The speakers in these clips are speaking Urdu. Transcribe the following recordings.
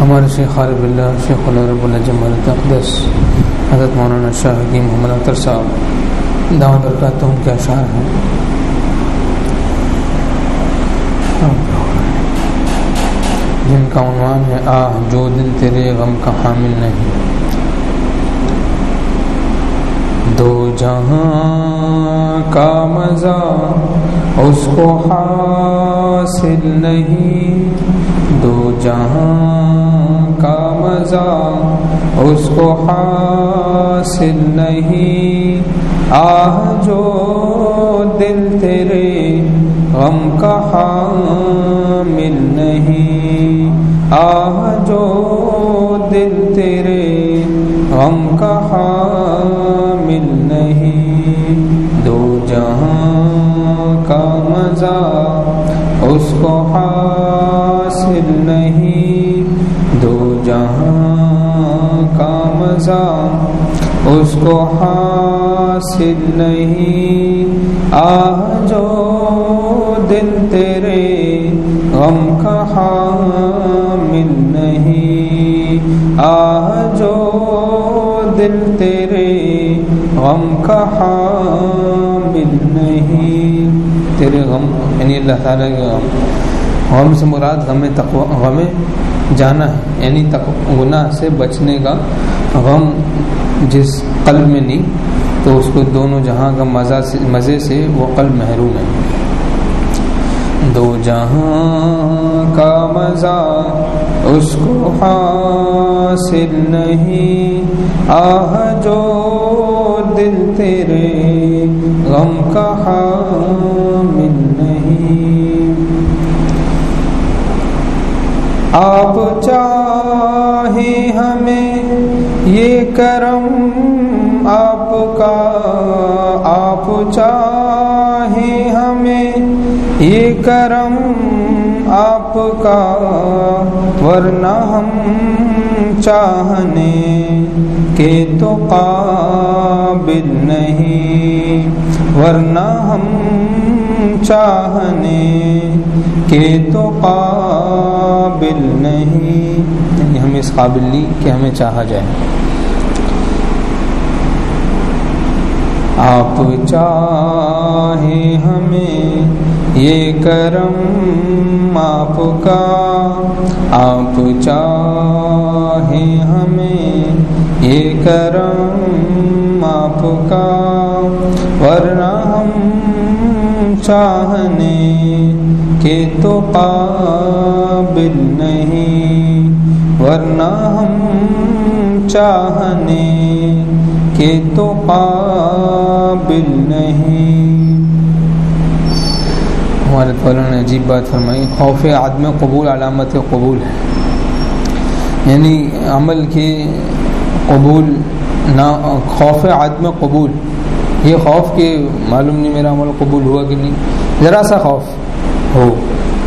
ہمارے شیخ خالب اللہ شیخ رب الجم القدس حضرت مولانا شاہ حکیم محمد اختر صاحب، دعوت برکاتہم کے اشعار ہیں۔ جن کا عنوان ہے، آہ، جو دل تیرے غم کا حامل نہیں۔ دو جہاں کا مزہ اس کو حاصل نہیں۔ جہاں کا مزہ اس کو حاصل نہیں۔ آہ، جو دل تیرے غم کا حامل نہیں۔ آہ، جو دل تیرے غم کا حامل نہیں۔ دو جہاں کا مزہ اس کو حاصل کو حاصل نہیں۔ آ جو دل تیرے غم کا حامل نہیں۔ آ جو دل تیرے غم کا حامل نہیں۔ تیرے غم یعنی اللہ تعالیٰ کے غم۔ غم سے مراد غم تقو غم جانا ہے۔ یعنی گناہ سے بچنے کا غم جس قلب میں نہیں، تو اس کو دونوں جہاں کا مزہ سے مزے سے وہ قلب محروم ہے۔ دو جہاں کا مزہ اس کو حاصل نہیں، آہ جو دل تیرے غم کا حامل نہیں آپ چاہیں ہمیں یہ کرم آپ کا، آپ چاہیں ہمیں یہ کرم آپ کا، ورنہ ہم چاہنے کے تو قابل نہیں، ورنہ ہم چاہنے کے تو قابل نہیں۔ یعنی ہم اس قابل نہیں کہ ہمیں چاہا جائے۔ آپ چاہیں ہمیں یہ کرم آپ کا۔ آپ چاہیں ہمیں یہ کرم آپ کا۔ ورنہ چاہنے کے تو قابل نہیں، ورنہ ہم چاہنے کے تو قابل نہیں۔ ہمارے طور نے عجیب بات فرمائی، خوف عدم قبول، علامت قبول ہے۔ یعنی عمل کے قبول نہ، خوف عدم قبول۔ یہ خوف کہ معلوم نہیں میرا عمل قبول ہوا کہ نہیں۔ ذرا سا خوف ہو،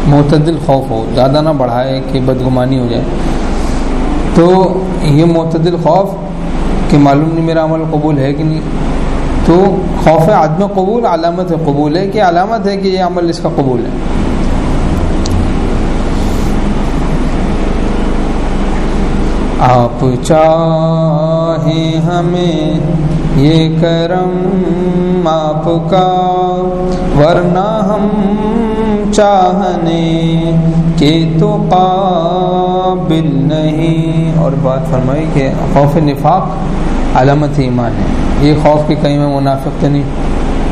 معتدل خوف ہو، زیادہ نہ بڑھائے کہ بدگمانی ہو جائے۔ تو یہ معتدل خوف کہ معلوم نہیں میرا عمل قبول ہے کہ نہیں۔ تو خوف عدم قبول، علامت قبول ہے کہ علامت ہے کہ یہ عمل اس کا قبول ہے۔ آپ چاہیں ہمیں یہ کرم آپ کا ورنہ ہم چاہنے کے تو قابل نہیں۔ اور بات فرمائی کہ خوف نفاق علامت ایمان ہے۔ یہ خوف کہ کہیں میں منافق تو نہیں،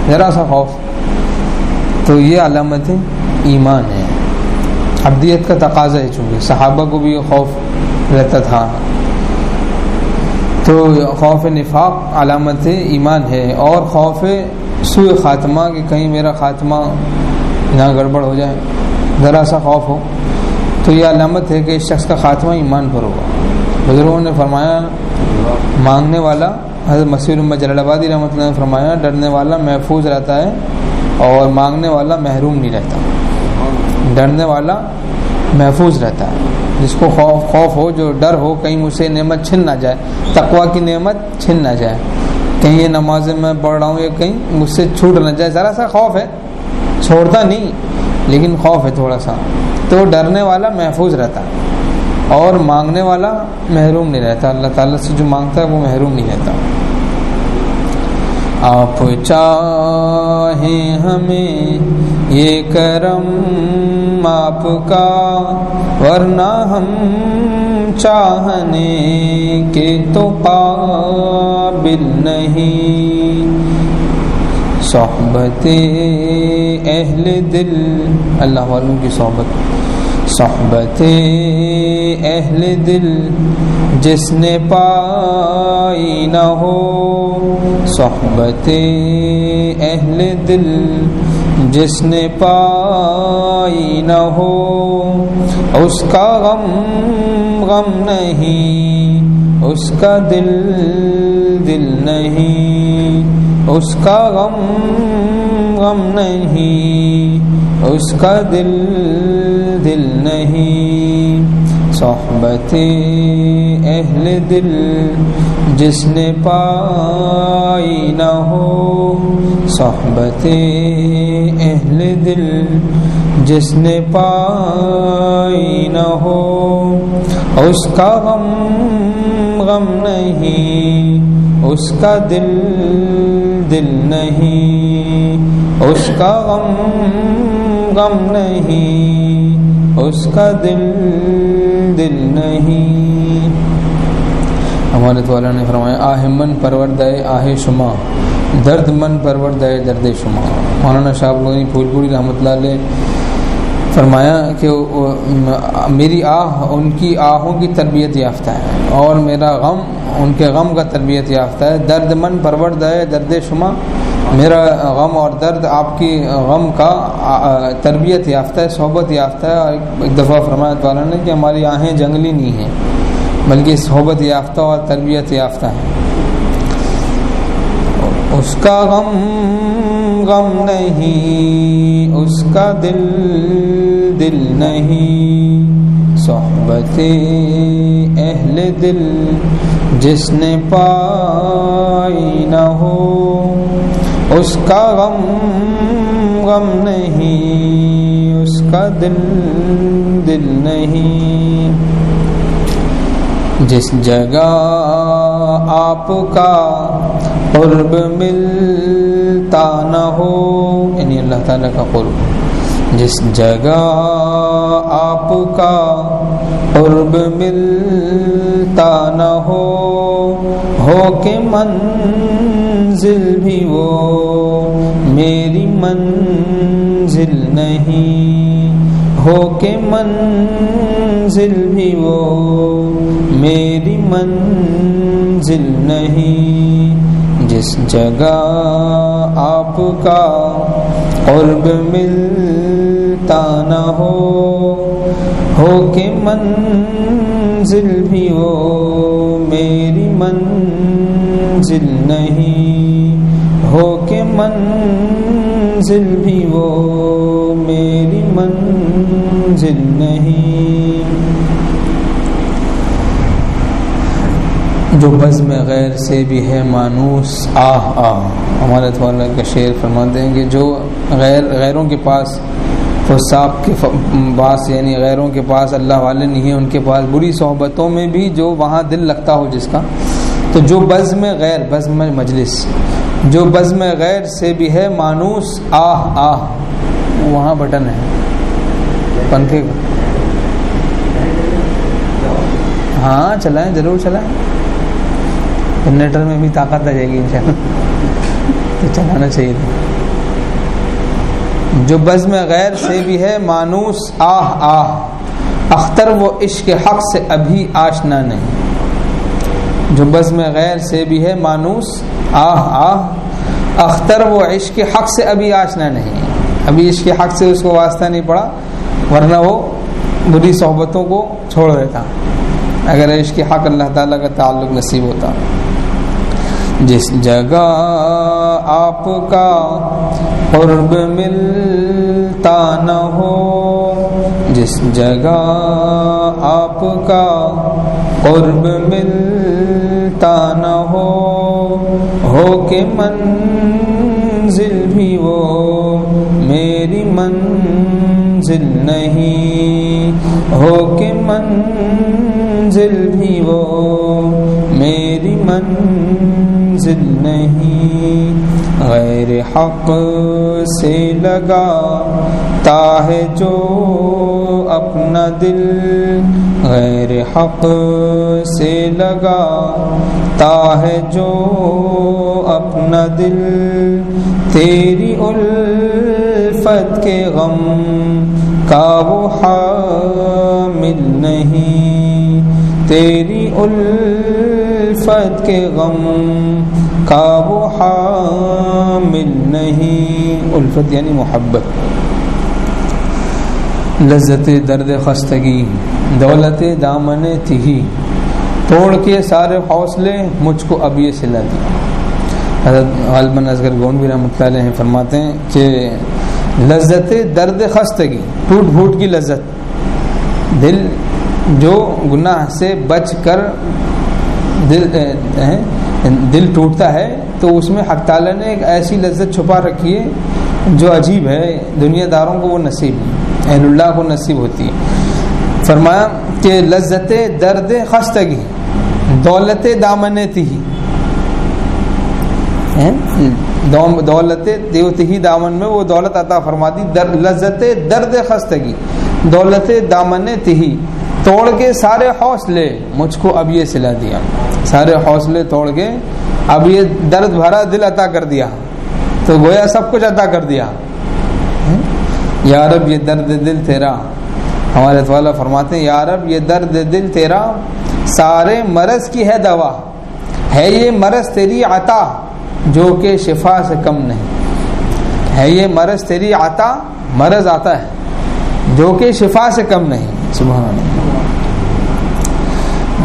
ذرا سا خوف۔ تو یہ علامت ایمان ہے۔ ابدیت کا تقاضا ہے چونکہ صحابہ کو بھی یہ خوف رہتا تھا۔ تو خوف نفاق علامت ایمان ہے اور خوف سوئے خاتمہ کہ کہیں میرا خاتمہ نہ گڑبڑ ہو جائے، ذرا سا خوف ہو۔ تو یہ علامت ہے کہ اس شخص کا خاتمہ ایمان پر ہوگا۔ بزرگوں نے فرمایا، مانگنے والا، حضرت مسیح المت جلال آبادی رحمۃ اللہ نے فرمایا، ڈرنے والا محفوظ رہتا ہے اور مانگنے والا محروم نہیں رہتا۔ ڈرنے والا محفوظ رہتا ہے۔ جس کو خوف خوف ہو، جو ڈر ہو، کہیں مجھ سے نعمت چھن نہ جائے تقوا کی نعمت چھن نہ جائے۔ کہیں یہ نماز میں پڑھ رہا ہوں یا کہیں مجھ سے چھوٹ نہ جائے، ذرا سا خوف ہے، چھوڑتا نہیں، لیکن خوف ہے تھوڑا سا۔ تو ڈرنے والا محفوظ رہتا، اور مانگنے والا محروم نہیں رہتا۔ اللہ تعالیٰ سے جو مانگتا ہے، وہ محروم نہیں رہتا۔ آپ چاہیں ہمیں یہ کرم آپ کا، ورنہ ہم چاہنے کے تو قابل نہیں۔ صحبت اہل دل، اللہ والوں کی صحبت۔ صحبت اہل دل، جس نے پائی نہ ہو۔ صحبت اہل دل جس نے پائی نہ ہو، اس کا غم غم نہیں، اس کا دل دل نہیں، اس کا غم غم نہیں، اس کا دل دل نہیں۔ صحبت اہل دل، جس نے پائی نہ ہو صحبت اہل دل، جس نے پائی نہ ہو، اس کا غم غم نہیں، اس کا دل دل نہیں، اس کا غم غم نہیں، اس کا دل دل نہیں۔ ہمارے والا نے فرمایا، آہ من پرور دے آہ شما۔ درد من پرور دے درد شما۔ مولانا شاہ لوگی پھول پوری رحمۃ اللہ علیہ فرمایا کہ میری آہ، ان کی آہوں کی تربیت یافتہ ہے۔ اور میرا غم، ان کے غم کا تربیت یافتہ ہے۔ درد من پرورد ہے درد شما۔ میرا غم اور درد آپ کی غم کا تربیت یافتہ ہے، صحبت یافتہ ہے۔ اور ایک دفعہ فرمایت والا نے کہ ہماری آہیں جنگلی نہیں ہیں۔ بلکہ صحبت یافتہ اور تربیت یافتہ ہے۔ اس کا غم غم نہیں، اس کا دل دل نہیں۔ صحبت اہل دل، جس نے پائی نہ ہو۔ اس کا غم غم نہیں، اس کا دل دل نہیں۔ جس جگہ آپ کا قرب ملتا نہ ہو یعنی اللہ تعالیٰ کا قرب، جس جگہ آپ کا قرب ملتا نہ ہو ہو کے منزل بھی وہ، میری منزل نہیں۔ ہو کے منزل بھی وہ میری منزل نہیں۔ جس جگہ آپ کا قرب ملتا نہ ہو ہو کے منزل بھی وہ میری منزل نہیں۔ ہو کے منزل بھی وہ میری منزل نہیں۔ جو بز میں غیر سے بھی ہے مانوس، آہ آہ۔ ہمارے تو کا شعر فرماتے ہیں کہ جو غیر، غیروں کے پاس، تو صاحب کے پاس یعنی غیروں کے پاس اللہ والے نہیں ہیں، ان کے پاس بری صحبتوں میں بھی جو وہاں دل لگتا ہو جس کا۔ تو جو بز میں غیر بز میں مجلس، جو بز میں غیر سے بھی ہے مانوس، آہ آہ۔ وہاں بٹن ہے۔ پنکھے۔ کا ہاں چلائیں، ضرور چلائیں۔ جنریٹر میں بھی طاقت آ جائے گی ان تو چلانا چاہیے۔ تھا جو بزم غیر سے بھی ہے، مانوس، آہ آہ۔ اختر وہ عشق حق سے ابھی آشنا نہیں۔ جو بزم غیر سے بھی ہے، مانوس، آہ آہ۔ اختر وہ عشق حق سے ابھی آشنا نہیں۔ ابھی عشق حق سے اس کو واسطہ نہیں پڑا، ورنہ وہ بری صحبتوں کو چھوڑ دیتا۔ اگر عشق حق اللہ تعالیٰ کا تعلق نصیب ہوتا۔ جس جگہ آپ کا قرب ملتا نہ ہو، جس جگہ آپ کا قرب ملتا نہ ہو ہو کے منزل بھی وہ۔ منزل نہیں۔ ہو کہ منزل بھی وہ میری منزل نہیں۔ غیر حق سے لگا ہے جو اپنا دل غیر حق سے لگا ہے جو اپنا دل تیری ال الفت کے غم کا وہ حامل نہیں۔ تیری الفت کے غم کا وہ حامل نہیں۔ الفت یعنی محبت۔ لذت درد خستگی، دولت دامن تھی توڑ کے سارے حوصلے مجھ کو اب یہ سلا دی۔ حضرت غالباً اصغر گون بھی رحمۃ اللہ علیہ فرماتے ہیں کہ لذت درد خستگی، ٹوٹ پھوٹ کی لذت۔ دل جو گناہ سے بچ کر دل دل ٹوٹتا ہے، تو اس میں حق تعالیٰ نے ایک ایسی لذت چھپا رکھی ہے جو عجیب ہے۔ دنیا داروں کو وہ نصیب، اہل اللہ کو نصیب ہوتی ہے۔ فرمایا کہ لذت درد خستگی، دولت دامن تھی دولت دیوت ہی دامن میں وہ دولت عطا فرما دی، در لذت درد خستگی دولت دامن تھی توڑ کے سارے حوصلے، مجھ کو اب یہ سلا دیا۔ سارے حوصلے توڑ کے اب یہ درد بھرا دل عطا کر دیا۔ تو گویا سب کچھ عطا کر دیا۔ یارب یہ درد دل تیرا۔ ہمارے والا فرماتے ہیں یارب یہ درد دل تیرا۔ سارے مرض کی ہے دوا۔ ہے یہ مرض تیری عطا۔ جو کہ شفا سے کم نہیں۔ ہے یہ مرض تیری عطا، مرض آتا ہے۔ جو کہ شفا سے کم نہیں۔ سبحان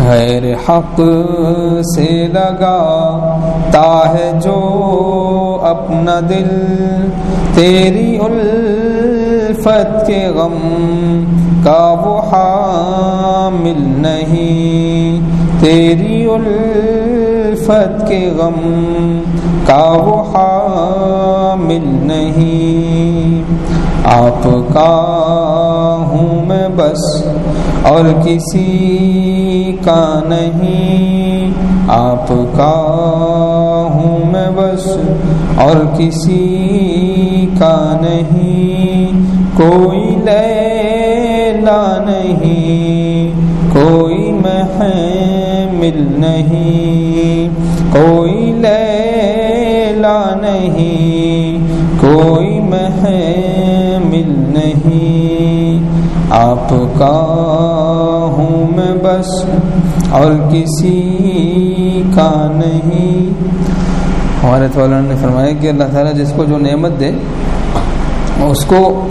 غیر حق سے لگا تا ہے جو اپنا دل۔ تیری الفت کے غم کا وہ حامل نہیں۔ تیری الفت کے غم کا وہ حامل نہیں۔ آپ کا ہوں میں بس اور کسی کا نہیں۔ آپ کا ہوں میں بس اور کسی کا نہیں۔ کوئی لیلا نہیں، کوئی محمل نہیں۔ کوئی محمل نہیں۔ آپ کا ہوں میں بس اور کسی کا نہیں۔ ہمارے طالع نے فرمایا کہ اللہ تعالیٰ جس کو جو نعمت دے، اس کو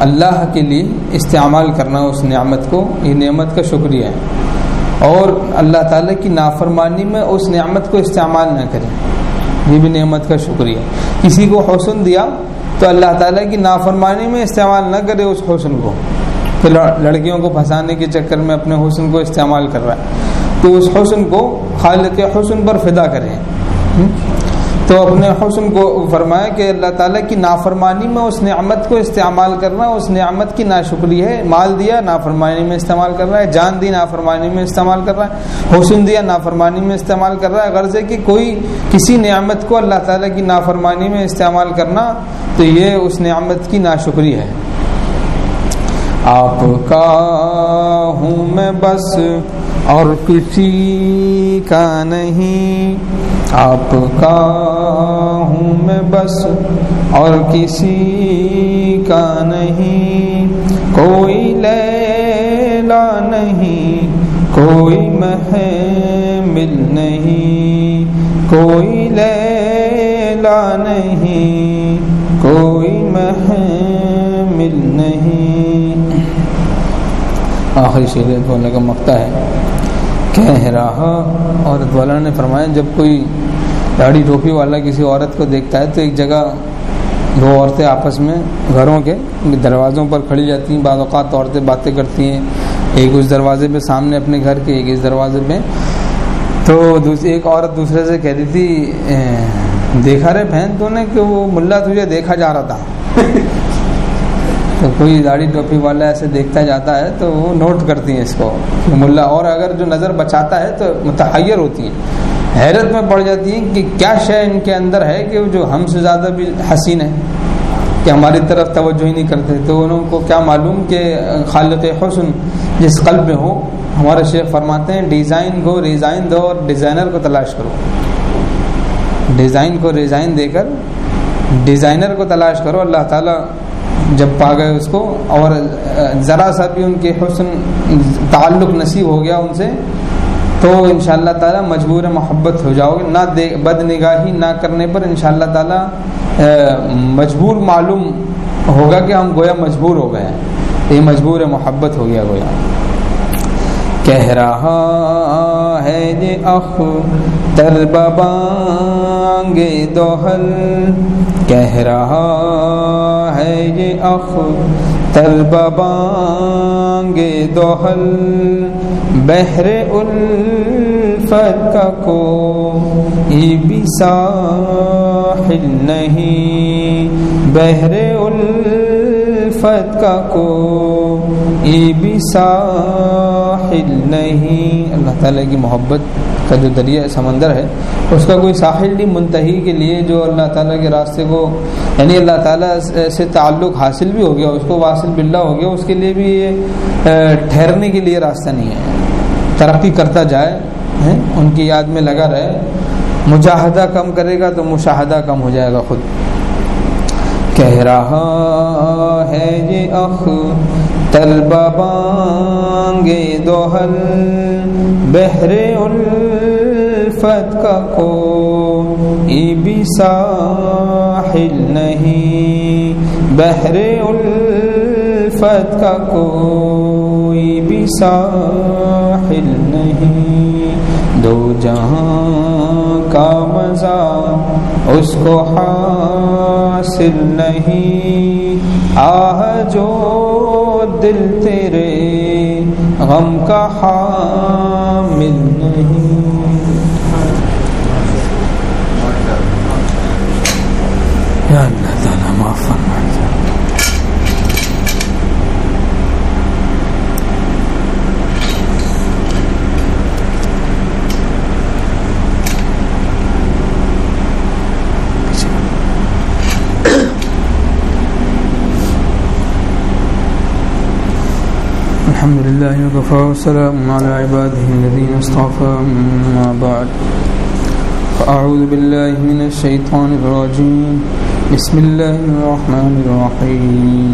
اللہ کے لیے استعمال کرنا، اس نعمت کو، یہ نعمت کا شکریہ ہے۔ اور اللہ تعالیٰ کی نافرمانی میں اس نعمت کو استعمال نہ کرے یہ بھی نعمت کا شکریہ۔ کسی کو حسن دیا تو اللہ تعالیٰ کی نافرمانی میں استعمال نہ کرے اس حسن کو۔ کہ لڑکیوں کو پھنسانے کے چکر میں اپنے حسن کو استعمال کر رہا ہے۔ تو اس حسن کو خالق حسن پر فدا کرے تو اپنے حسن کو فرمایا کہ اللہ تعالیٰ کی نافرمانی میں اس نعمت کو استعمال کرنا اس نعمت کی ناشکری ہے۔ مال دیا، نافرمانی میں استعمال کر رہا ہے۔ جان دی، نافرمانی میں استعمال کر رہا ہے۔ حسن دیا، نافرمانی میں استعمال کر رہا ہے۔ غرض ہے کہ کوئی کسی نعمت کو اللہ تعالیٰ کی نافرمانی میں استعمال کرنا، تو یہ اس نعمت کی ناشکری ہے۔ آپ کا ہوں میں بس اور کسی کا نہیں، آپ کا ہوں میں بس، اور کسی کا نہیں، کوئی لیلا نہیں، کوئی محمل نہیں، کوئی لیلا نہیں، کوئی محمل نہیں۔ آخری شریعت بولنے کا مقتا ہے۔ کہہ رہا عورت والا نے فرمایا، جب کوئی داڑھی ٹوپی والا کسی عورت کو دیکھتا ہے تو ایک جگہ دو عورتیں آپس میں گھروں کے دروازوں پر کھڑی جاتی ہیں، بعض اوقات عورتیں باتیں کرتی ہیں، ایک اس دروازے پہ سامنے اپنے گھر کے، ایک اس دروازے پہ۔ تو ایک عورت دوسرے سے کہہ رہی تھی دیکھا رہے بہن تو نے کہ وہ ملا تجھے دیکھا جا رہا تھا؟ تو کوئی داڑھی ٹوپی والا ایسے دیکھتا جاتا ہے تو وہ نوٹ کرتی ہیں اس کو ملا، اور اگر جو نظر بچاتا ہے تو متحیر ہوتی ہیں۔ حیرت میں پڑ جاتی ہیں کہ کیا شے ان کے اندر ہے کہ جو ہم سے زیادہ بھی حسین ہے کہ ہماری طرف توجہ ہی نہیں کرتے۔ تو انہوں کو کیا معلوم کہ خالق حسن جس قلب میں ہو، ہمارے شیخ فرماتے ہیں، ڈیزائن کو ریزائن دو اور ڈیزائنر کو تلاش کرو۔ ڈیزائن کو ریزائن دے کر ڈیزائنر کو تلاش کرو، اللہ تعالیٰ جب پا گئے اس کو، اور ذرا سا بھی ان کے حسن تعلق نصیب ہو گیا ان سے، تو ان شاء اللہ تعالیٰ مجبور محبت ہو جاؤ گے۔ نہ بد نگاہی نہ کرنے پر ان شاء اللہ تعالیٰ مجبور معلوم ہوگا کہ ہم گویا مجبور ہو گئے ہیں۔ یہ مجبور محبت ہو گیا گویا۔ کہہ رہا ہے یہ اخ تر مانگے دوہل، کہہ رہا ہے یہ اختر بانگے دوہل، بحر الفت کا کو بھی ساحل نہیں، بحر الفت کا کو بھی ساحل نہیں۔ اللہ تعالیٰ کی محبت کا جو دریا سمندر ہے، اس کا کوئی ساحل نہیں منتحی کے لیے جو اللہ تعالیٰ کے راستے کو یعنی اللہ تعالیٰ سے تعلق حاصل بھی ہو گیا، اس کو واصل بلّہ ہو گیا، اس کے لیے بھی یہ ٹھہرنے کے لیے راستہ نہیں ہے۔ ترقی کرتا جائے ان کی یاد میں لگا رہے۔ مجاہدہ کم کرے گا تو مشاہدہ کم ہو جائے گا خود۔ کہہ رہا ہے یہ اخ تر بانگے دوہل بہر الفت کا کو بھی ساحل نہیں، بہر الفت کا کوئی بھی ساحل نہیں۔ دو جہاں کا مزہ اس کو حاصل نہیں۔ آہ جو دل تیرے غم کا حامل نہیں یا اللہ تعالیٰ معاف فرمائے الحمد لله وكفى وسلام على عباده الذين اصطفى ما بعد. فأعوذ بالله من الشيطان الرجيم. بسم الله الرحمن الرحيم.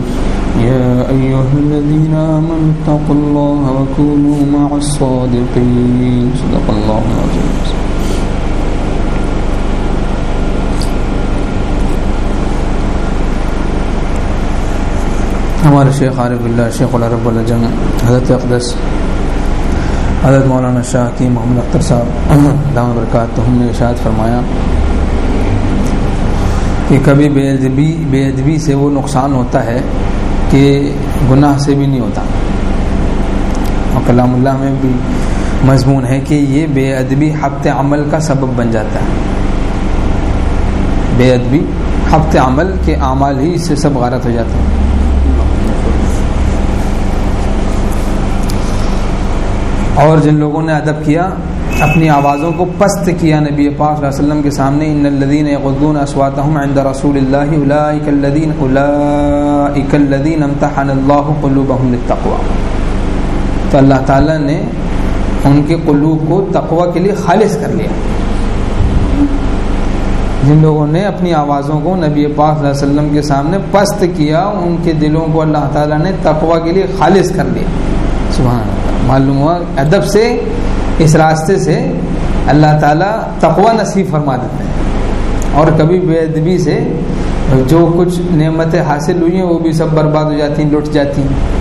يا أيها الذين آمنوا اتقوا الله وكونوا مع الصادقين. صدق الله العظيم. ہمارے شیخ عارف اللہ، شیخ الرب الجم حضرت اقدس، حضرت مولانا شاہ کی محمد اختر صاحب دام برکات تو ہم نے اشاعت فرمایا کہ کبھی بے ادبی بے ادبی سے وہ نقصان ہوتا ہے کہ گناہ سے بھی نہیں ہوتا۔ اور کلام اللہ میں بھی مضمون ہے کہ یہ بے ادبی حفت عمل کا سبب بن جاتا ہے۔ بے ادبی حفت عمل کے اعمال ہی اس سے سب غارت ہو جاتے ہیں۔ اور جن لوگوں نے ادب کیا، اپنی آوازوں کو پست کیا نبی پاک صلی اللہ علیہ وسلم کے سامنے، ان الذين يغضون اصواتهم عند رسول الله اولئك الذين اولئك الذين امتحن الله قلوبهم للتقوى تو اللہ تعالی نے ان کے قلوب کو تقوی کے لیے خالص کر لیا۔ جن لوگوں نے اپنی آوازوں کو نبی پاک صلی اللہ علیہ وسلم کے سامنے پست کیا، ان کے دلوں کو اللہ تعالی نے تقوی کے لیے خالص کر لیا۔ سبحان معلوم ہوا، ادب سے، اس راستے سے اللہ تعالیٰ تقوا نصیب فرما دیتے ہیں اور کبھی بے ادبی سے جو کچھ نعمتیں حاصل ہوئی ہیں، وہ بھی سب برباد ہو جاتی ہیں، لٹ جاتی ہیں۔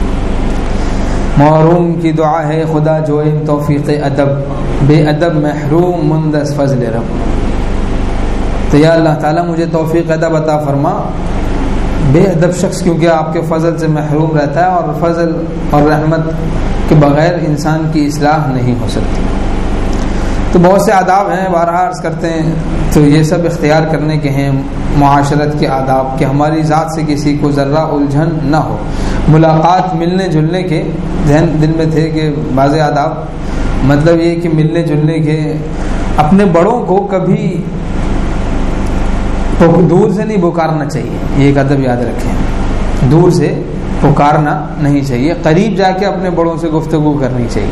محروم کی دعا ہے، خدا جو توفیق ادب۔ بے ادب محروم مندس فضل رب۔ تو یا اللہ تعالیٰ، مجھے توفیق ادب عطا فرما۔ بے ادب شخص، کیونکہ آپ کے فضل سے محروم رہتا ہے، اور فضل اور رحمت کے بغیر انسان کی اصلاح نہیں ہو سکتی۔ تو بہت سے آداب ہیں بارہ عرض کرتے ہیں۔ تو یہ سب اختیار کرنے کے ہیں معاشرت کے آداب، کہ ہماری ذات سے کسی کو ذرہ الجھن نہ ہو۔ ملاقات ملنے جلنے کے ذہن دل میں تھے کہ بعض آداب۔ مطلب یہ کہ ملنے جلنے کے اپنے بڑوں کو کبھی دور سے نہیں پکارنا چاہیے۔ یہ ایک ادب یاد رکھیں۔ دور سے پکارنا نہیں چاہیے۔ قریب جا کے اپنے بڑوں سے گفتگو کرنی چاہیے۔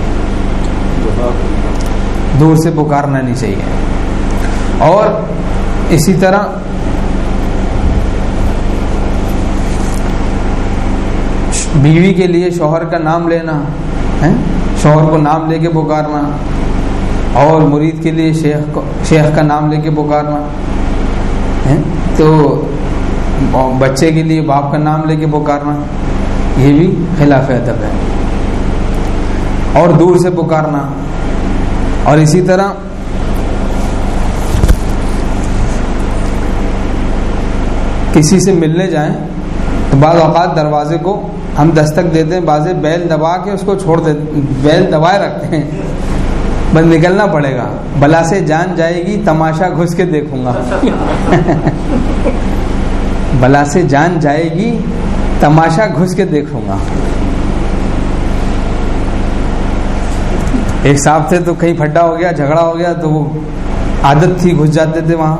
دور سے پکارنا نہیں چاہیے۔ اور اسی طرح بیوی کے لیے شوہر کا نام لینا شوہر کو نام لے کے پکارنا، اور مرید کے لیے شیخ کو، شیخ کا نام لے کے پکارنا تو بچے کے لیے باپ کا نام لے کے پکارنا۔ یہ بھی خلاف ادب ہے۔ اور دور سے پکارنا۔ اور اسی طرح کسی سے ملنے جائیں تو بعض اوقات دروازے کو ہم دستک دیتے ہیں بازے بیل دبا کے اس کو چھوڑ دیتے بیل دبائے رکھتے ہیں۔ بس نکلنا پڑے گا۔ بلا سے جان جائے گی، تماشا گھس کے دیکھوں گا۔ بلا سے جان جائے گی تماشا گھس کے دیکھوں گا۔ ایک صاحب تھے تو کہیں پھڈا ہو گیا، جھگڑا ہو گیا تو وہ عادت تھی، گھس جاتے تھے وہاں۔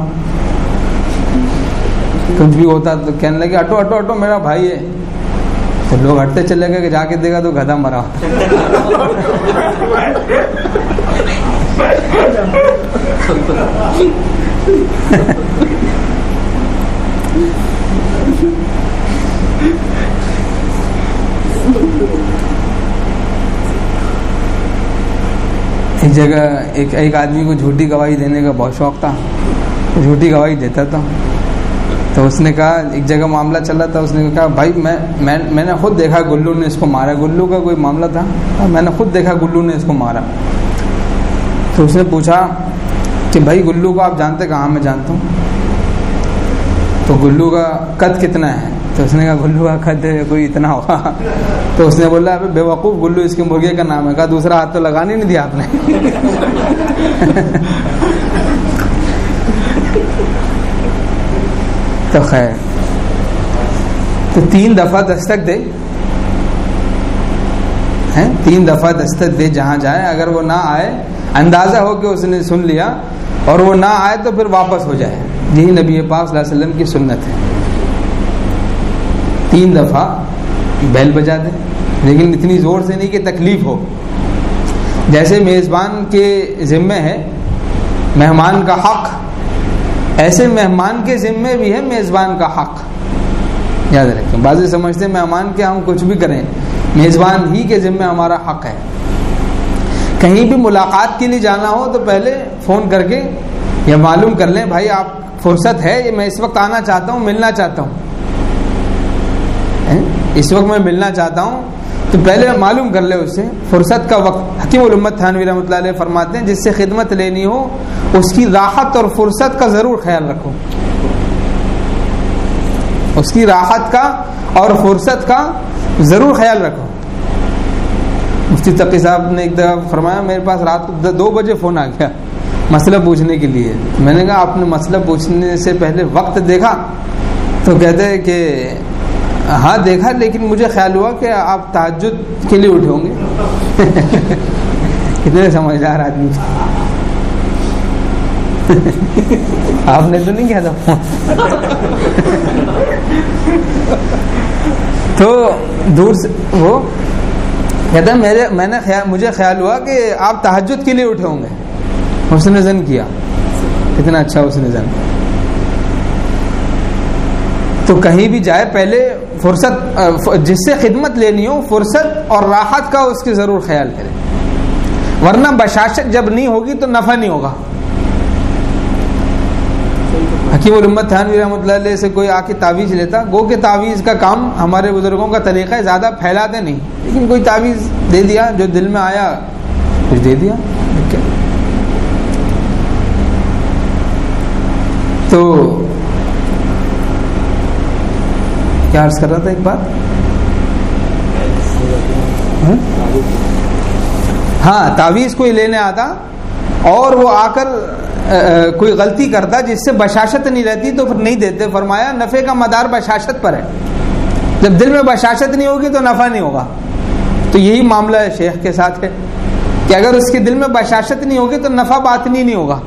کچھ بھی ہوتا تو کہنے لگے اٹو اٹو اٹو میرا بھائی ہے۔ تو لوگ ہٹتے چلے گئے کہ جا کے دیکھا تو گدا مرا۔ ایک جگہ، ایک ایک آدمی کو جھوٹی گواہی دینے کا بہت شوق تھا۔ جھوٹی گواہی دیتا تھا۔ تو اس نے کہا، ایک جگہ معاملہ چل رہا تھا، اس نے کہا، بھائی، میں میں نے خود دیکھا گلو نے اس کو مارا۔ گلو کا کوئی معاملہ تھا؟ ہاں، میں نے خود دیکھا گلو نے اس کو مارا۔ تو اس نے پوچھا کہ، بھائی، گلو کو آپ جانتے کہاں میں جانتا ہوں؟ تو گلو کا قد کتنا ہے؟ تو اس نے کہا، گلو کا قد کوئی اتنا ہوگا تو اس نے بولا بے وقوف گلو اس کے مرغے کا نام ہے۔ کہا، دوسرا ہاتھ تو لگانے نہیں دیا آپ نے۔ تو خیر۔ تو تین دفعہ دستک دے۔ تین دفعہ دستک دے جہاں جائے۔ اگر وہ نہ آئے، اندازہ ہو کہ اس نے سن لیا، اور وہ نہ آئے تو پھر واپس ہو جائے۔ یہی نبی پاک صلی اللہ علیہ وسلم کی سنت ہے۔ تین دفعہ بیل بجا دے لیکن اتنی زور سے نہیں کہ تکلیف ہو۔ جیسے میزبان کے ذمے ہے، مہمان کا حق، ایسے مہمان کے ذمے بھی ہے، میزبان کا حق۔ یاد رکھیں بازی سمجھتے مہمان کے ہم کچھ بھی کریں، میزبان ہی کے ذمے ہمارا حق ہے۔ کہیں بھی ملاقات کے لیے جانا ہو تو پہلے فون کر کے یا معلوم کر لیں، بھائی آپ فرصت ہے، یہ میں اس وقت آنا چاہتا ہوں، ملنا چاہتا ہوں۔ اس وقت میں ملنا چاہتا ہوں، تو پہلے معلوم کر لے اس سے فرصت کا وقت۔ حکیم علمت تھانوی رحمۃ اللہ علیہ فرماتے ہیں، جس سے خدمت لینی ہو، اس کی راحت اور فرصت کا ضرور خیال رکھو۔ اس کی راحت کا اور فرصت کا ضرور خیال رکھو۔ مفتی تقی صاحب نے ایک دفعہ فرمایا، میرے پاس رات کو دو بجے فون آ گیا مسئلہ پوچھنے کے لیے۔ میں نے کہا، آپ نے مسئلہ پوچھنے سے پہلے وقت دیکھا؟ تو کہتے کہ ہاں دیکھا، لیکن مجھے خیال ہوا کہ آپ تعجد کے لیے اٹھے ہوں گے۔ کتنے سمجھدار آدمی آپ نے تو نہیں کیا تھا۔ تو دور سے وہ کہتے ہیں میرے، میں نے خیال، مجھے خیال ہوا کہ آپ تحجد کے لیے اٹھے ہوں گے۔ حسن زن کیا۔ کتنا اچھا حسن زن۔ تو کہیں بھی جائے، پہلے فرصت جس سے خدمت لینی ہو، فرصت اور راحت کا اس کی ضرور خیال کرے ورنہ بشاشت جب نہیں ہوگی تو نفع نہیں ہوگا۔ حکیم الامت تھانوی رحمۃ اللہ علیہ سے کوئی آ کے تعویذ لیتا، گو کہ تعویذ کا کام ہمارے بزرگوں کا طریقہ ہے، زیادہ پھیلاتے نہیں۔ لیکن کوئی تعویذ دے دیا، جو دل میں آیا، کچھ دے دیا۔ تو کیا عرض کر رہا تھا ایک بات؟ ہاں؟, ہاں؟ تعویذ کوئی لینے آتا اور وہ آ کر کوئی غلطی کرتا جس سے بشاشت نہیں رہتی تو پھر نہیں دیتے۔ فرمایا نفے کا مدار بشاشت پر ہے۔ جب دل میں بشاشت نہیں ہوگی تو نفع نہیں ہوگا۔ تو یہی معاملہ ہے شیخ کے ساتھ ہے کہ اگر اس کے دل میں بشاشت نہیں ہوگی تو نفع باطنی نہیں ہوگا۔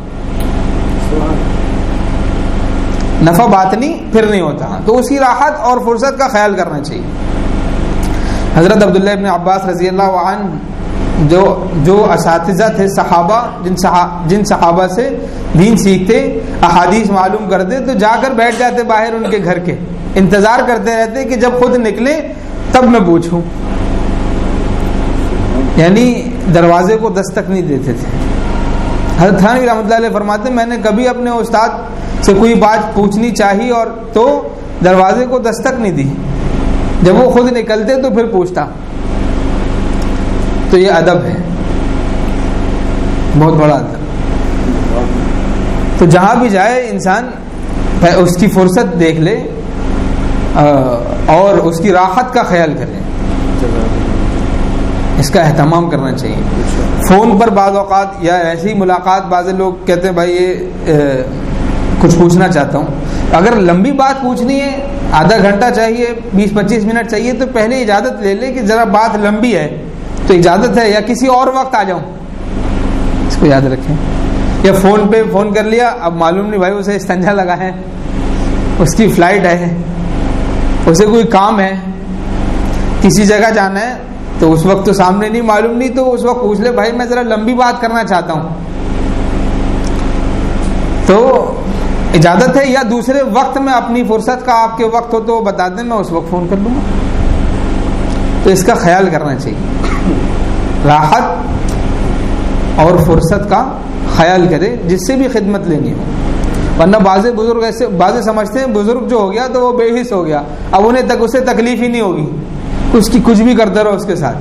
نفع باطنی پھر نہیں ہوتا۔ تو اس کی راحت اور فرصت کا خیال کرنا چاہیے۔ حضرت عبداللہ ابن عباس رضی اللہ عنہ جو جو اساتذہ تھے، صحابہ، جن صحابہ جن صحابہ سے دین سیکھتے، احادیث معلوم کرتے، تو جا کر بیٹھ جاتے باہر ان کے گھر کے۔ انتظار کرتے رہتے کہ جب خود نکلے تب میں پوچھوں۔ یعنی دروازے کو دستک نہیں دیتے تھے۔ حضرت تھانوی رحمۃ اللہ علیہ فرماتے، میں نے کبھی اپنے استاد سے کوئی بات پوچھنی چاہی اور تو دروازے کو دستک نہیں دی۔ جب وہ خود نکلتے تو پھر پوچھتا۔ تو یہ ادب ہے۔ بہت بڑا ادب۔ تو جہاں بھی جائے انسان اس کی فرصت دیکھ لے اور اس کی راحت کا خیال کرے۔ اس کا اہتمام کرنا چاہیے۔ فون پر بعض اوقات یا ایسی ملاقات بعض لوگ کہتے ہیں بھائی یہ کچھ پوچھنا چاہتا ہوں۔ اگر لمبی بات پوچھنی ہے، آدھا گھنٹہ چاہیے، بیس پچیس منٹ چاہیے، تو پہلے اجازت لے لے کہ ذرا بات لمبی ہے۔ تو اجازت ہے یا کسی اور وقت آ جاؤں۔ اس کو یاد رکھیں۔ یا فون پہ فون کر لیا، اب معلوم نہیں بھائی اسے استنجا لگا ہے۔ اس کی فلائٹ ہے۔ اسے کوئی کام ہے۔ کسی جگہ جانا ہے۔ تو اس وقت تو سامنے نہیں، معلوم نہیں، تو اس وقت پوچھ لے، بھائی میں ذرا لمبی بات کرنا چاہتا ہوں۔ تو اجازت ہے یا دوسرے وقت میں اپنی فرصت کا آپ کے وقت ہو تو بتا دیں، میں اس وقت فون کر دوں گا۔ تو اس کا خیال کرنا چاہیے۔ راحت اور فرصت کا خیال کرے، جس سے بھی خدمت لینی ہو۔ ورنہ بعض بزرگ ایسے بعض سمجھتے ہیں، بزرگ جو ہو گیا تو وہ بے حص ہو گیا۔ اب انہیں تک، اسے تکلیف ہی نہیں ہوگی۔ اس کی کچھ بھی کرتے رہو اس کے ساتھ۔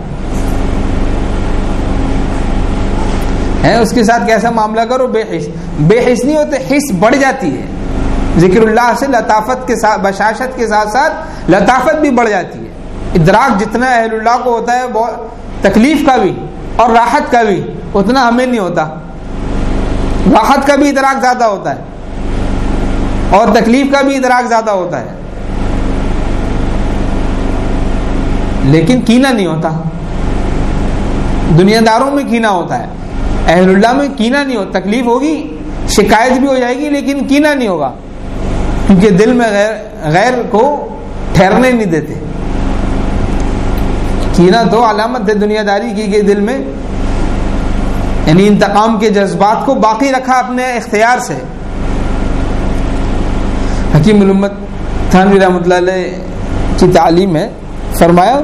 ہے اس کے ساتھ کیسا معاملہ کرو؟ بے حص بے حص نہیں ہوتے حص بڑھ جاتی ہے۔ ذکر اللہ سے لطافت کے ساتھ بشاشت کے ساتھ ساتھ لطافت بھی بڑھ جاتی ہے۔ ادراک جتنا اہل اللہ کو ہوتا ہے بہت تکلیف کا بھی اور راحت کا بھی اتنا ہمیں نہیں ہوتا۔ راحت کا بھی ادراک زیادہ ہوتا ہے اور تکلیف کا بھی ادراک زیادہ ہوتا ہے۔ لیکن کینا نہیں ہوتا۔ دنیا داروں میں کینا ہوتا ہے۔ اہل اللہ میں کینا نہیں ہوتا تکلیف ہوگی، شکایت بھی ہو جائے گی، لیکن کینا نہیں ہوگا۔ کیونکہ دل میں غیر غیر کو ٹھہرنے نہیں دیتے۔ کینا تو علامت ہے دنیا داری کی، کہ دل میں یعنی انتقام کے جذبات کو باقی رکھا اپنے اختیار سے۔ حکیم علمت تھانوی رحمۃ اللہ علیہ کی تعلیم ہے، فرمایا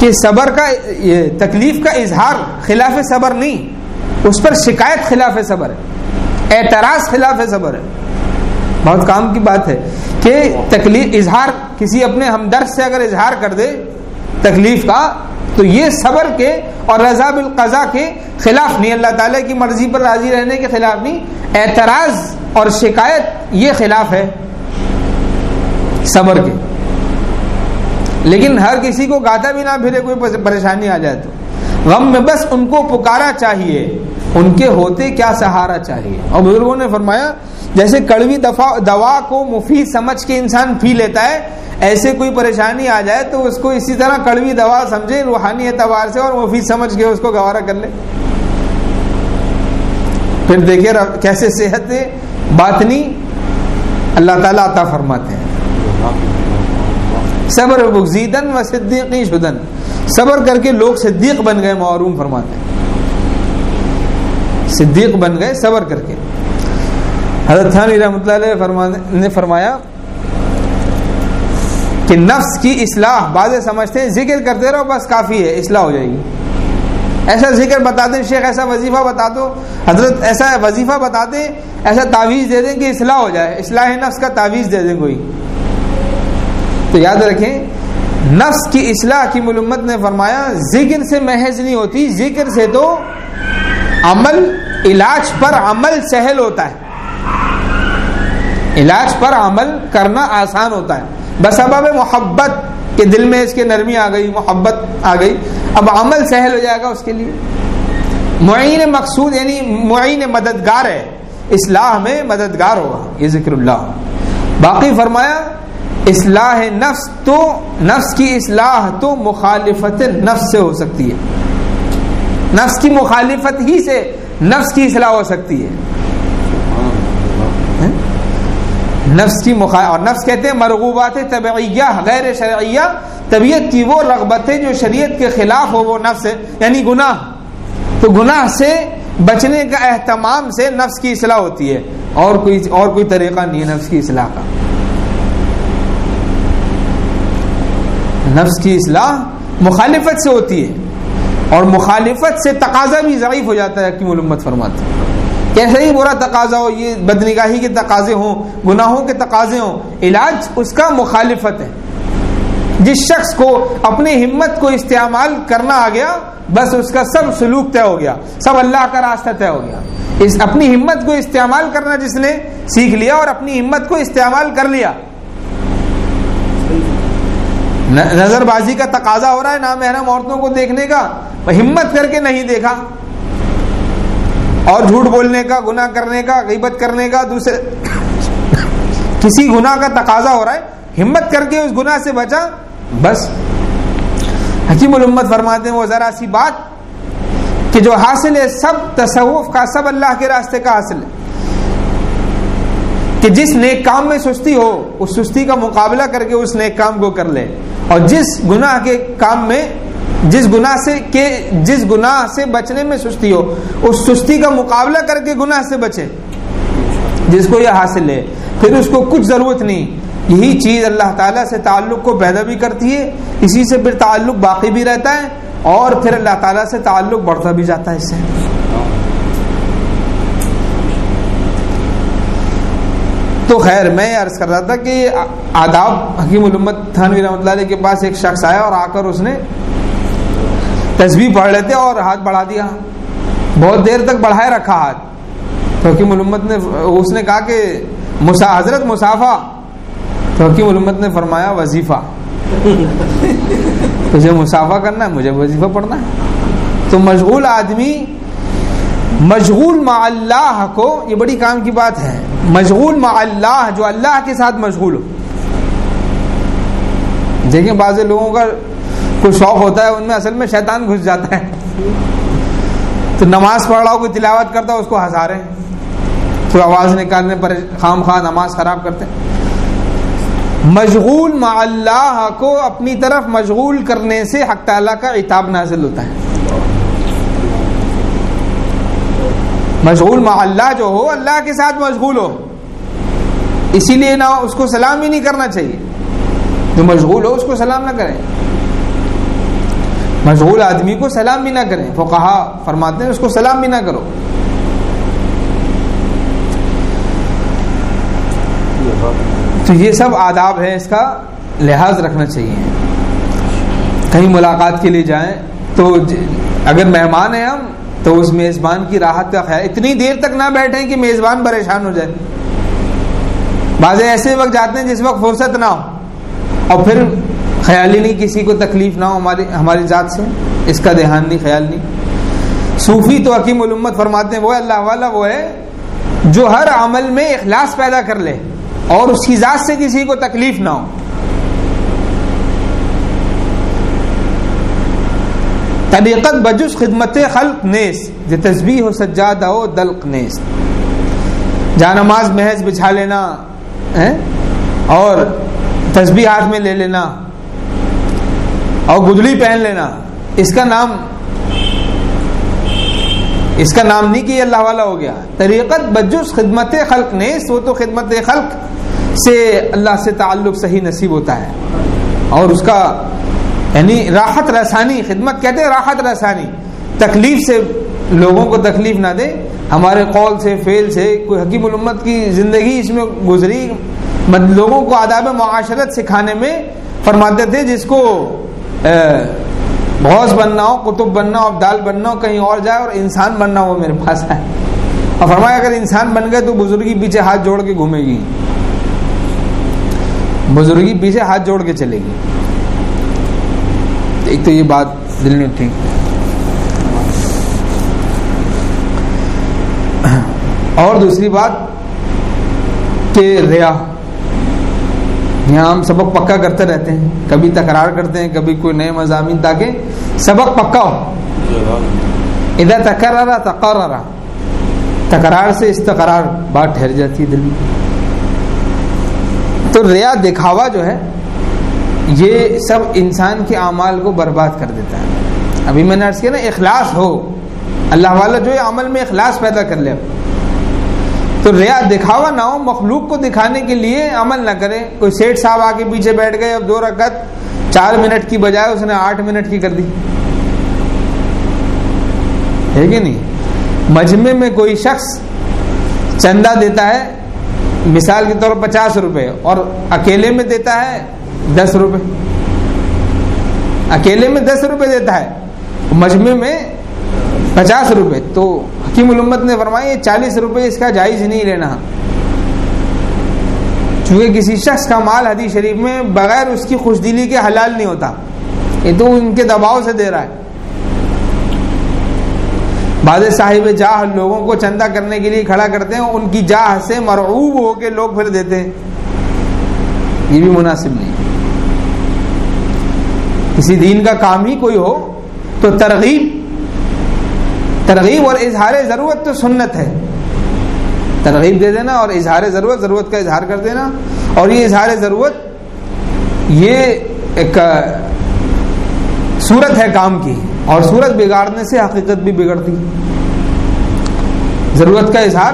کہ صبر کا یہ تکلیف کا اظہار خلاف صبر نہیں۔ اس پر شکایت خلاف صبر ہے، اعتراض خلاف صبر ہے۔ بہت کام کی بات ہے کہ تکلیف، اظہار، کسی اپنے ہمدرد سے اگر اظہار کر دے تکلیف کا، تو یہ صبر کے اور رضا بالقضا کے خلاف نہیں۔ اللہ تعالیٰ کی مرضی پر راضی رہنے کے خلاف نہیں، اعتراض اور شکایت یہ خلاف ہے صبر کے۔ لیکن ہر کسی کو گاتا بھی نہ پھرے، کوئی پریشانی آ جائے تو۔ غم میں بس ان کو پکارا چاہیے۔ ان کے ہوتے کیا سہارا چاہیے؟ اور بزرگوں نے فرمایا، جیسے کڑوی دوا کو مفید سمجھ کے انسان پی لیتا ہے، ایسے کوئی پریشانی آ جائے تو اس کو اسی طرح کڑوی دوا سمجھے، روحانی اعتبار سے اور مفید سمجھ کے اس کو گوارا کر لے۔ پھر دیکھیے کیسے صحت باطنی اللہ تعالیٰ عطا فرماتے ہیں۔ صبر بغزیدن و صدیقی شدن۔ صبر کر کے لوگ صدیق بن گئے، معروم فرماتے ہیں۔ صدیق بن گئے، صبر کر کے۔ حضرت تھانی رحمۃ اللہ علیہ نے فرمایا کہ نفس کی اصلاح بعض سمجھتے ہیں، ذکر کرتے رہو، بس کافی ہے، اصلاح ہو جائے گی۔ ایسا ذکر بتا دیں، شیخ، ایسا وظیفہ بتا دو، حضرت ایسا وظیفہ بتا دیں، ایسا تعویذ دے دیں کہ اصلاح ہو جائے، اصلاح نفس کا تعویذ دے دیں کوئی۔ تو یاد رکھیں نفس کی اصلاح کی ملمت نے فرمایا، ذکر سے محض نہیں ہوتی، ذکر سے تو عمل، علاج پر عمل سہل ہوتا ہے۔ علاج پر عمل کرنا آسان ہوتا ہے۔ بس اب محبت کے دل میں اس کے نرمی آ گئی، محبت آ گئی۔ اب عمل سہل ہو جائے گا اس کے لیے۔ معین مقصود یعنی معین مددگار ہے۔ اصلاح میں مددگار ہوگا، یہ ذکر اللہ۔ باقی فرمایا اصلاح نفس تو نفس کی اصلاح تو مخالفت نفس سے ہو سکتی ہے۔ نفس کی مخالفت ہی سے نفس کی اصلاح ہو سکتی ہے۔ ہاں؟ نفس کی مخالف اور نفس کہتے ہیں مرغوبات طبعیہ، غیر شرعیہ، طبیعت کی وہ رغبتیں جو شریعت کے خلاف ہو، وہ نفس ہے یعنی گناہ۔ تو گناہ سے بچنے کا اہتمام سے نفس کی اصلاح ہوتی ہے۔ اور کوئی اور کوئی طریقہ نہیں ہے نفس کی اصلاح کا۔ نفس کی اصلاح مخالفت سے ہوتی ہے اور مخالفت سے تقاضا بھی ضعیف ہو جاتا ہے حکیم علمت فرماتے ہیں۔ کیسے ہی برا تقاضا ہو، یہ بدنگاہی کے تقاضے ہوں، گناہوں کے تقاضے ہوں، علاج اس کا مخالفت ہے۔ جس شخص کو اپنی ہمت کو استعمال کرنا آ گیا، بس اس کا سب سلوک طے ہو گیا، سب اللہ کا راستہ طے ہو گیا۔ اس اپنی ہمت کو استعمال کرنا جس نے سیکھ لیا اور اپنی ہمت کو استعمال کر لیا۔ نظر بازی کا تقاضا ہو رہا ہے نامحرم عورتوں کو دیکھنے کا ہمت کر کے نہیں دیکھا۔ اور جھوٹ بولنے کا، گناہ کرنے کا، غیبت کرنے کا، دوسرے کسی گناہ کا تقاضا ہو رہا ہے، ہمت کر کے اس گناہ سے بچا، بس۔ حکیم الامت فرماتے ہیں، وہ ذرا سی بات کہ جو حاصل ہے، سب تصوف کا، سب اللہ کے راستے کا حاصل ہے۔ کہ جس نیک کام میں سستی ہو، اس سستی کا مقابلہ کر کے اس نیک کام کو کر لے۔ اور جس گناہ کے کام میں جس گناہ سے کہ جس گناہ سے بچنے میں سستی ہو، اس سستی کا مقابلہ کر کے گناہ سے بچے۔ جس کو یہ حاصل ہے، پھر اس کو کچھ ضرورت نہیں۔ یہی چیز اللہ تعالیٰ سے تعلق کو پیدا بھی کرتی ہے، اسی سے پھر تعلق باقی بھی رہتا ہے اور پھر اللہ تعالیٰ سے تعلق بڑھتا بھی جاتا ہے اس سے۔ تو خیر، میں عرض کر رہا تھا کہ آداب حکیم علمت تھانوی رحمۃ اللہ علیہ کے پاس ایک شخص آیا اور آ کر اس نے تصویر پڑھ لیتے اور ہاتھ بڑھا دیا۔ بہت دیر تک بڑھائے رکھا ہاتھ۔ تو حکیم علمت نے اس نے کہا کہ مسا، حضرت مسافہ تو حکیم علمت نے فرمایا، وظیفہ۔ تجھے مسافہ کرنا ہے، مجھے وظیفہ پڑھنا ہے۔ تو مشغول آدمی مشغول مع اللہ کو، یہ بڑی کام کی بات ہے مشغول مع اللہ جو اللہ کے ساتھ مشغول ہو۔ دیکھیں بعض لوگوں کا کوئی شوق ہوتا ہے، ان میں اصل میں شیطان گھس جاتا ہے۔ تو نماز پڑھ رہا ہو، کوئی تلاوت کرتا ہے، اس کو ہنسا رہے آواز نکالنے پر خام خواہ نماز خراب کرتے مشغول مع اللہ کو اپنی طرف مشغول کرنے سے حق تعالیٰ کا اتاب نازل ہوتا ہے۔ مشغول مع اللہ جو ہو، اللہ کے ساتھ مشغول ہو۔ اسی لیے نہ اس کو سلام ہی نہیں کرنا چاہیے۔ جو مشغول ہو، اس کو سلام نہ کریں۔ مشغول آدمی کو سلام بھی نہ کریں۔ وہ کہا فرماتے ہیں، اس کو سلام بھی نہ کرو۔ تو یہ سب آداب ہے اس کا لحاظ رکھنا چاہیے۔ کہیں ملاقات کے لیے جائیں تو اگر مہمان ہیں ہم تو اس میزبان کی راحت کا خیال اتنی دیر تک نہ بیٹھیں کہ میزبان پریشان ہو جائے بعض ایسے وقت جاتے ہیں جس وقت فرصت نہ ہو۔ اور پھر خیال ہی نہیں کسی کو تکلیف نہ ہو ہماری ہماری ذات سے۔ اس کا دھیان نہیں خیال نہیں۔ صوفی تو حکیم علمت فرماتے ہیں، وہ اللہ والا، وہ ہے جو ہر عمل میں اخلاص پیدا کر لے اور اس کی ذات سے کسی کو تکلیف نہ ہو۔ طریقت بجس خدمت خلق نیس جو تصویر ہو سجادہ ہو دلق نیس جا نماز محض بچھا لینا اور تسبیح ہاتھ میں لے لینا، اور گدڑی پہن لینا، اس کا نام، اس کا نام نہیں کہ یہ اللہ والا ہو گیا۔ طریقت بجس خدمت خلق نیس وہ تو خدمت خلق سے اللہ سے تعلق صحیح نصیب ہوتا ہے۔ اور اس کا یعنی راحت رسانی، خدمت کہتے ہیں راحت رسانی۔ تکلیف سے لوگوں کو تکلیف نہ دے۔ ہمارے قول سے فیل سے کوئی حکیم الامت کی زندگی اس میں گزری۔ لوگوں کو آداب معاشرت سکھانے میں فرماتے تھے، جس کو بہت بننا ہو، قطب بننا ہو، ابدال بننا ہو، کہیں اور جائے اور انسان بننا ہو، میرے پاس ہے اور فرمایا، اگر انسان بن گئے تو بزرگی پیچھے ہاتھ جوڑ کے گھومے گی۔ بزرگی پیچھے ہاتھ جوڑ کے چلے گی۔ ایک تو یہ بات دل میں ٹھیک اور دوسری بات کہ ریا۔ یہاں ہم سبق پکا کرتے رہتے ہیں، کبھی تکرار کرتے ہیں، کبھی کوئی نئے مضامین تاکہ سبق پکا ہو۔ ادھر تکرارا تقررا تکرار سے استقرار بات ٹھہر جاتی ہے دل میں۔ تو ریا دکھاوا جو ہے یہ سب انسان کے اعمال کو برباد کر دیتا ہے۔ ابھی میں نے عرض کیا نا، اخلاص ہو۔ اللہ والا جو عمل میں اخلاص پیدا کر لے۔ تو ریا، دکھاوا نہ ہو، مخلوق کو دکھانے کے لیے عمل نہ کرے۔ کوئی سیٹ صاحب آ کے پیچھے بیٹھ گئے، اب دو رکعت، چار منٹ کی بجائے اس نے آٹھ منٹ کی کر دی۔ ہے کہ نہیں؟ مجمے میں کوئی شخص چندہ دیتا ہے، مثال کے طور پچاس روپے، اور اکیلے میں دیتا ہے دس روپے۔ اکیلے میں دس روپے دیتا ہے۔ مجمے میں پچاس روپے۔ تو حکیم علمت نے فرمایا، یہ چالیس روپے اس کا جائز نہیں لینا۔ چونکہ کسی شخص کا مال حدیث شریف میں بغیر اس کی خوش دلی کے حلال نہیں ہوتا۔ یہ تو ان کے دباؤ سے دے رہا ہے۔ بعض صاحب جاہ لوگوں کو چندہ کرنے کے لیے کھڑا کرتے ہیں، ان کی جاہ سے مرعوب ہو کے لوگ پھر دیتے ہیں۔ یہ بھی مناسب نہیں۔ کسی دین کا کام ہی کوئی ہو تو ترغیب ترغیب اور اظہار ضرورت تو سنت ہے ترغیب دے دینا اور اظہار ضرورت ضرورت کا اظہار کر دینا اور یہ اظہار ضرورت یہ ایک صورت ہے کام کی اور صورت بگاڑنے سے حقیقت بھی بگڑتی ضرورت کا اظہار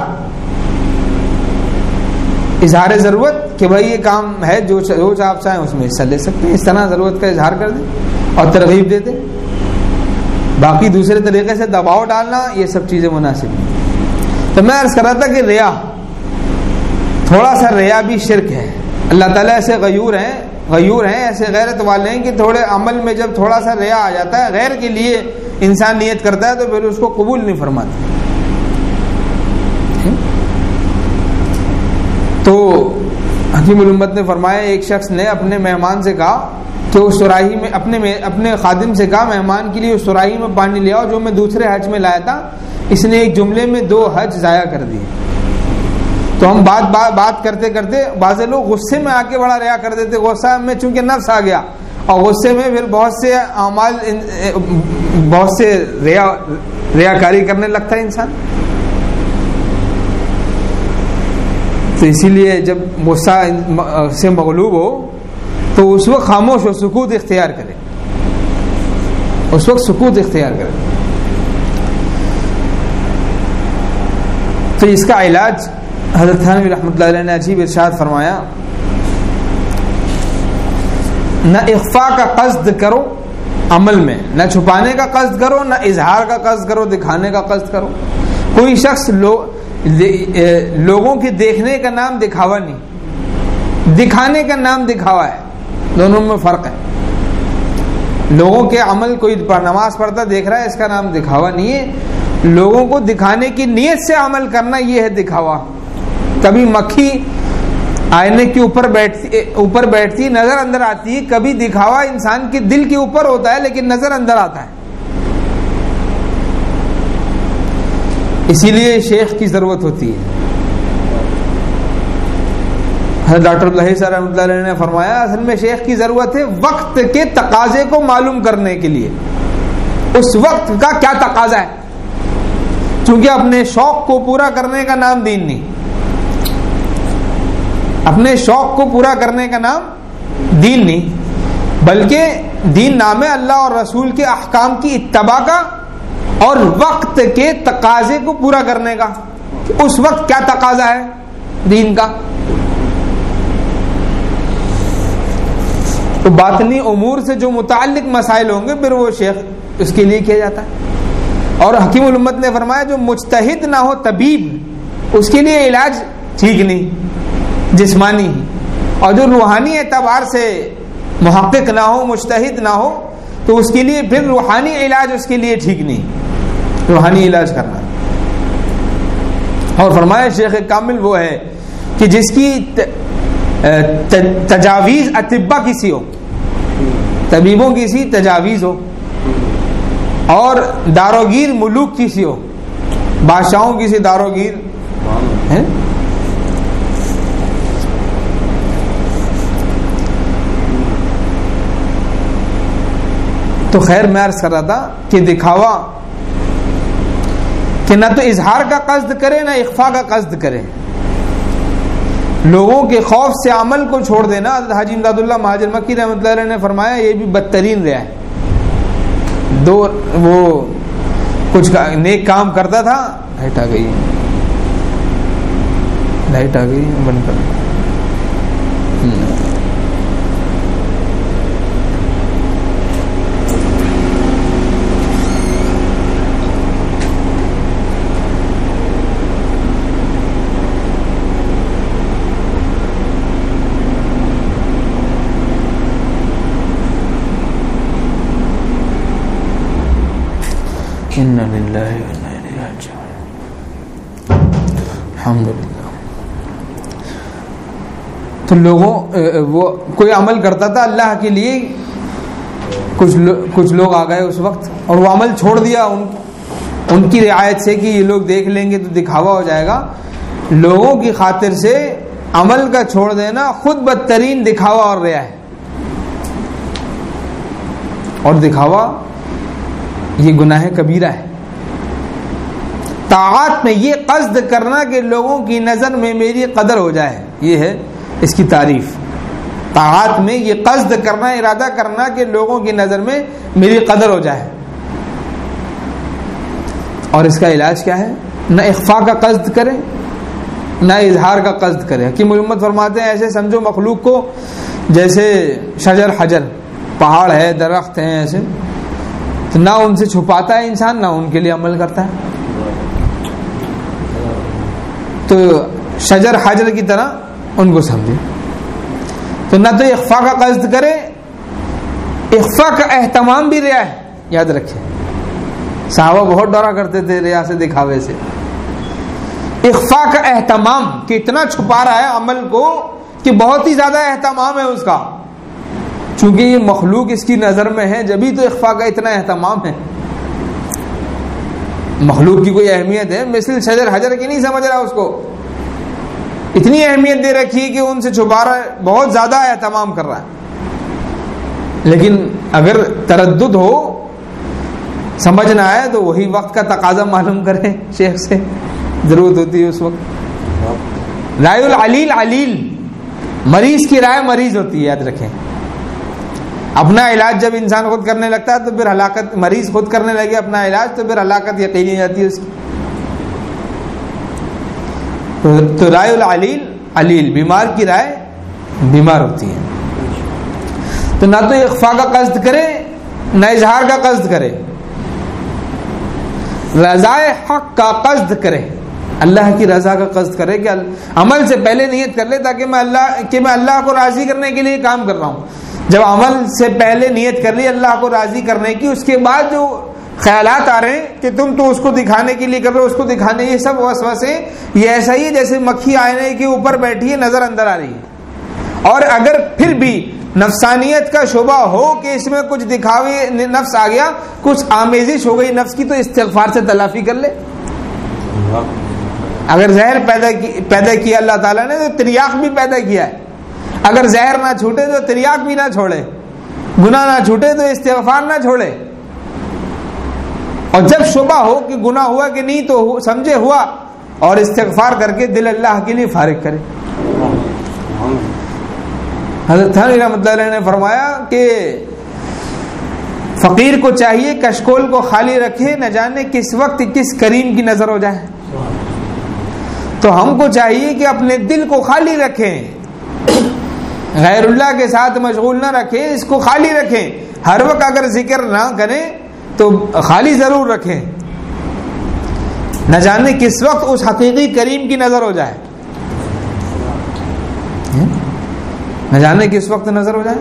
اظہار ضرورت کہ بھائی یہ کام ہے، جو جو آپ چاہیں اس میں حصہ لے سکتے ہیں۔ اس طرح ضرورت کا اظہار کر دیں اور ترغیب دے دیں۔ باقی دوسرے طریقے سے دباؤ ڈالنا، یہ سب چیزیں مناسب ہیں۔ تو میں عرض کر رہا تھا کہ ریا، تھوڑا سا ریا بھی شرک ہے۔ اللہ تعالیٰ ایسے غیور ہیں غیور ہیں، ایسے غیرت والے ہیں کہ تھوڑے عمل میں جب تھوڑا سا ریا آ جاتا ہے، غیر کے لیے انسان نیت کرتا ہے تو پھر اس کو قبول نہیں فرماتا۔ تو حکیم الامت نے فرمایا ایک شخص نے اپنے مہمان سے کہا کہ اس سراہی میں اپنے اپنے خادم سے کہا مہمان کے لیے اس سراہی میں پانی لے آؤ جو میں دوسرے حج میں لایا تھا۔ اس نے ایک جملے میں دو حج ضائع کر دیے۔ تو ہم بات بات, بات کرتے کرتے بعض لوگ غصے میں آ کے بڑا ریا کر دیتے غصہ میں چونکہ نفس آ گیا۔ اور غصے میں پھر بہت سے اعمال بہت سے ریا ریا کاری کرنے لگتا ہے انسان۔ تو اسی لیے جب غصہ سے مغلوب ہو، تو اس وقت خاموش و سکوت اختیار کرے۔ اس وقت سکوت اختیار کرے۔ تو اس کا علاج حضرت تھانوی رحمۃ اللہ علیہ نے عجیب ارشاد فرمایا۔ نہ اخفا کا قصد کرو عمل میں، نہ چھپانے کا قصد کرو، نہ اظہار کا قصد کرو، دکھانے کا قصد کرو۔ کوئی شخص لو لوگوں کے دیکھنے کا نام دکھاوا نہیں۔ دکھانے کا نام دکھاوا ہے۔ دونوں میں فرق ہے۔ لوگوں کے عمل کوئی نماز پڑھتا دیکھ رہا ہے، اس کا نام دکھاوا نہیں ہے۔ لوگوں کو دکھانے کی نیت سے عمل کرنا یہ ہے دکھاوا۔ کبھی مکھی آئینے کے اوپر بیٹھتی اوپر بیٹھتی نظر اندر آتی ہے، کبھی دکھاوا انسان کے دل کے اوپر ہوتا ہے، لیکن نظر اندر آتا ہے۔ اسی لیے شیخ کی ضرورت ہوتی ہے۔ ڈاکٹر اللہ صاحب رحمۃ اللہ علیہ نے فرمایا، اصل میں شیخ کی ضرورت ہے وقت کے تقاضے کو معلوم کرنے کے لیے۔ اس وقت کا کیا تقاضا ہے؟ چونکہ اپنے شوق کو پورا کرنے کا نام دین نہیں۔ اپنے شوق کو پورا کرنے کا نام دین نہیں، بلکہ دین نام اللہ اور رسول کے احکام کی اتباع کا اور وقت کے تقاضے کو پورا کرنے کا۔ اس وقت کیا تقاضا ہے؟ دین کا۔ تو باطنی امور سے جو متعلق مسائل ہوں گے، پھر وہ شیخ اس کے لیے کیا جاتا ہے۔ اور حکیم الامت نے فرمایا، جو مجتہد نہ ہو طبیب، اس کے لیے علاج ٹھیک نہیں، جسمانی۔ اور جو روحانی اعتبار سے محقق نہ ہو مشتحد نہ ہو، تو اس کے لیے پھر روحانی علاج اس کے لیے ٹھیک نہیں۔ روحانی علاج کرنا۔ اور فرمایا شیخ کامل وہ ہے کہ جس کی تجاویز اطبا کسی ہو، طبیبوں کی سی، تجاویز ہو، اور داروگیر ملوک کسی ہو، بادشاہوں کی سی، داروگیر تو خیر میں عرض کر رہا تھا کہ دکھاوا کہ نہ تو اظہار کا قصد کرے، نہ اخفا کا قصد کرے۔ لوگوں کے خوف سے عمل کو چھوڑ دینا۔ حاجی امداد اللہ مہاجر مکی رحمۃ اللہ علیہ نے فرمایا، یہ بھی بدترین رہا ہے۔ دو، وہ کچھ نیک کام کرتا تھا، لائٹ آ گئی۔ لائٹ آ گئی، بند کر۔ الحمد للہ تو لوگوں وہ کوئی عمل کرتا تھا اللہ کے لیے؟ کچھ کچھ لوگ آ گئے اس وقت اور وہ عمل چھوڑ دیا ان ان کی رعایت سے کہ یہ لوگ دیکھ لیں گے تو دکھاوا ہو جائے گا۔ لوگوں کی خاطر سے عمل کا چھوڑ دینا خود بدترین دکھاوا اور ریا ہے۔ اور دکھاوا یہ گناہ کبیرہ ہے۔ طاعات میں یہ قصد کرنا کہ لوگوں کی نظر میں میری قدر ہو جائے، یہ ہے اس کی تعریف۔ طاعات میں یہ قصد کرنا، ارادہ کرنا کہ لوگوں کی نظر میں میری قدر ہو جائے۔ اور اس کا علاج کیا ہے؟ نہ اخفا کا قصد کرے نہ اظہار کا قصد کرے کہ محمد فرماتے ہیں، ایسے سمجھو مخلوق کو، جیسے شجر حجر، پہاڑ ہے، درخت ہیں، ایسے۔ تو نہ ان سے چھپاتا ہے انسان، نہ ان کے لیے عمل کرتا ہے۔ تو شجر حجر کی طرح ان کو سمجھے۔ تو نہ تو اخفا کا قصد کرے اخفا کا اہتمام بھی ریا ہے، یاد رکھے۔ صحابہ بہت ڈرا کرتے تھے ریا سے دکھاوے سے۔ اخفا کا اہتمام کہ اتنا چھپا رہا ہے عمل کو کہ بہت ہی زیادہ اہتمام ہے اس کا۔ چونکہ یہ مخلوق اس کی نظر میں ہے، جبھی تو اخفا کا اتنا اہتمام ہے۔ مخلوق کی کوئی اہمیت ہے؟ مثل شجر، حجر کی نہیں سمجھ رہا اس کو۔ اتنی اہمیت دے رکھی ہے کہ ان سے چھپا رہا ہے بہت زیادہ اہتمام کر رہا ہے۔ لیکن اگر تردد ہو، سمجھ نہ آئے تو وہی وقت کا تقاضا معلوم کرے شیخ سے۔ ضرورت ہوتی ہے اس وقت۔ رائے العلیل، علیل۔ مریض کی رائے مریض ہوتی ہے، یاد رکھیں۔ اپنا علاج جب انسان خود کرنے لگتا ہے تو پھر ہلاکت، مریض خود کرنے لگے اپنا علاج تو پھر ہلاکت یقینی جاتی ہے اس کی۔ تو رائے العلیل، علیل، بیمار کی رائے بیمار ہوتی ہے۔ تو نہ تو اخفا کا قصد کرے، نہ اظہار کا قصد کرے۔ رضا حق کا قصد کرے۔ اللہ کی رضا کا قصد کرے کہ عمل سے پہلے نیت کر لے تاکہ میں اللہ، کہ میں اللہ کو راضی کرنے کے لیے کام کر رہا ہوں۔ جب عمل سے پہلے نیت کر لی اللہ کو راضی کرنے کی اس کے بعد جو خیالات آ رہے ہیں کہ تم تو اس کو دکھانے کے لیے کر رہے ہو اس کو دکھانے یہ سب وسوسے یہ ایسا ہی جیسے مکھی آئنے کے اوپر بیٹھی ہے نظر اندر آ رہی ہے۔ اور اگر پھر بھی نفسانیت کا شعبہ ہو کہ اس میں کچھ دکھاوے نفس آ گیا کچھ آمیزش ہو گئی نفس کی تو استغفار سے تلافی کر لے۔ اگر زہر پیدا کی پیدا کیا اللہ تعالیٰ نے تو تریاق بھی پیدا کیا ہے۔ اگر زہر نہ چھوٹے تو تریاق بھی نہ چھوڑے گنا نہ چھوٹے تو استغفار نہ چھوڑے۔ اور جب شبہ ہو کہ گنا ہوا کہ نہیں تو سمجھے ہوا اور استغفار کر کے دل اللہ کے لیے فارغ کرے۔ حضرت رحمۃ اللہ نے فرمایا کہ فقیر کو چاہیے کشکول کو خالی رکھے، نہ جانے کس وقت کس کریم کی نظر ہو جائے۔ تو ہم کو چاہیے کہ اپنے دل کو خالی رکھیں۔ غیر اللہ کے ساتھ مشغول نہ رکھیں، اس کو خالی رکھیں۔ ہر وقت اگر ذکر نہ کریں تو خالی ضرور رکھیں۔ نہ جانے کس وقت اس حقیقی کریم کی نظر ہو جائے۔ نہ جانے کس وقت نظر ہو جائے۔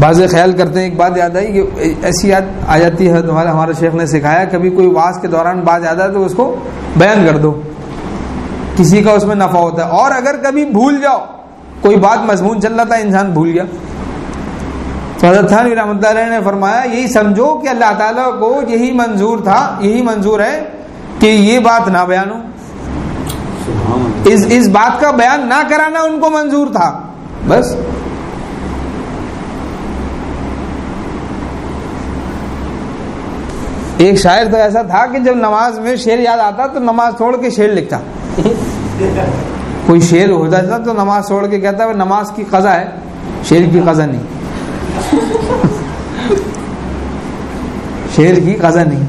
بعض خیال کرتے ہیں، ایک بات یاد آئی کہ ایسی یاد آ جاتی ہے ہمارے شیخ نے سکھایا، کبھی کوئی واس کے دوران بات یاد آئے تو اس کو بیان کر دو۔ کسی کا اس میں نفع ہوتا ہے۔ اور اگر کبھی بھول جاؤ کوئی بات مضمون چل رہا تھا انسان بھول گیا۔ تو حضرت رحمۃ اللہ نے فرمایا یہی سمجھو کہ اللہ تعالیٰ کو یہی منظور تھا یہی منظور ہے کہ یہ بات نہ بیان ہو اس اس بات کا بیان نہ کرانا ان کو منظور تھا۔ بس۔ ایک شاعر تو ایسا تھا کہ جب نماز میں شعر یاد آتا تو نماز چھوڑ کے شعر لکھتا۔ کوئی شعر ہو جاتا تو نماز چھوڑ کے کہتا ہے نماز کی قضا ہے شعر کی قضا نہیں۔ شعر کی قضا نہیں۔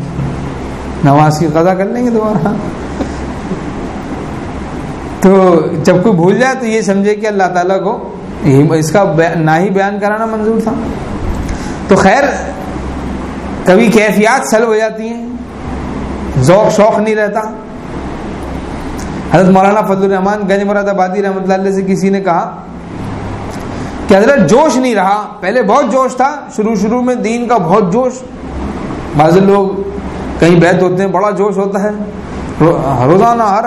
نماز کی قضا کر لیں گے دوبارہ۔ تو جب کوئی بھول جائے تو یہ سمجھے کہ اللہ تعالیٰ کو اس کا نہ ہی بیان کرانا منظور تھا۔ تو خیر، کبھی کیفیات سلب ہو جاتی ہیں۔ ذوق شوق نہیں رہتا۔ حضرت مولانا فضل الرحمان گنج مراد آبادی رحمۃ اللہ علیہ سے کسی نے کہا کہ حضرت جوش نہیں رہا، پہلے بہت جوش تھا، شروع شروع میں دین کا بہت جوش۔ بعض لوگ کہیں بیت ہوتے ہیں، بڑا جوش ہوتا ہے۔ روزانہ ہر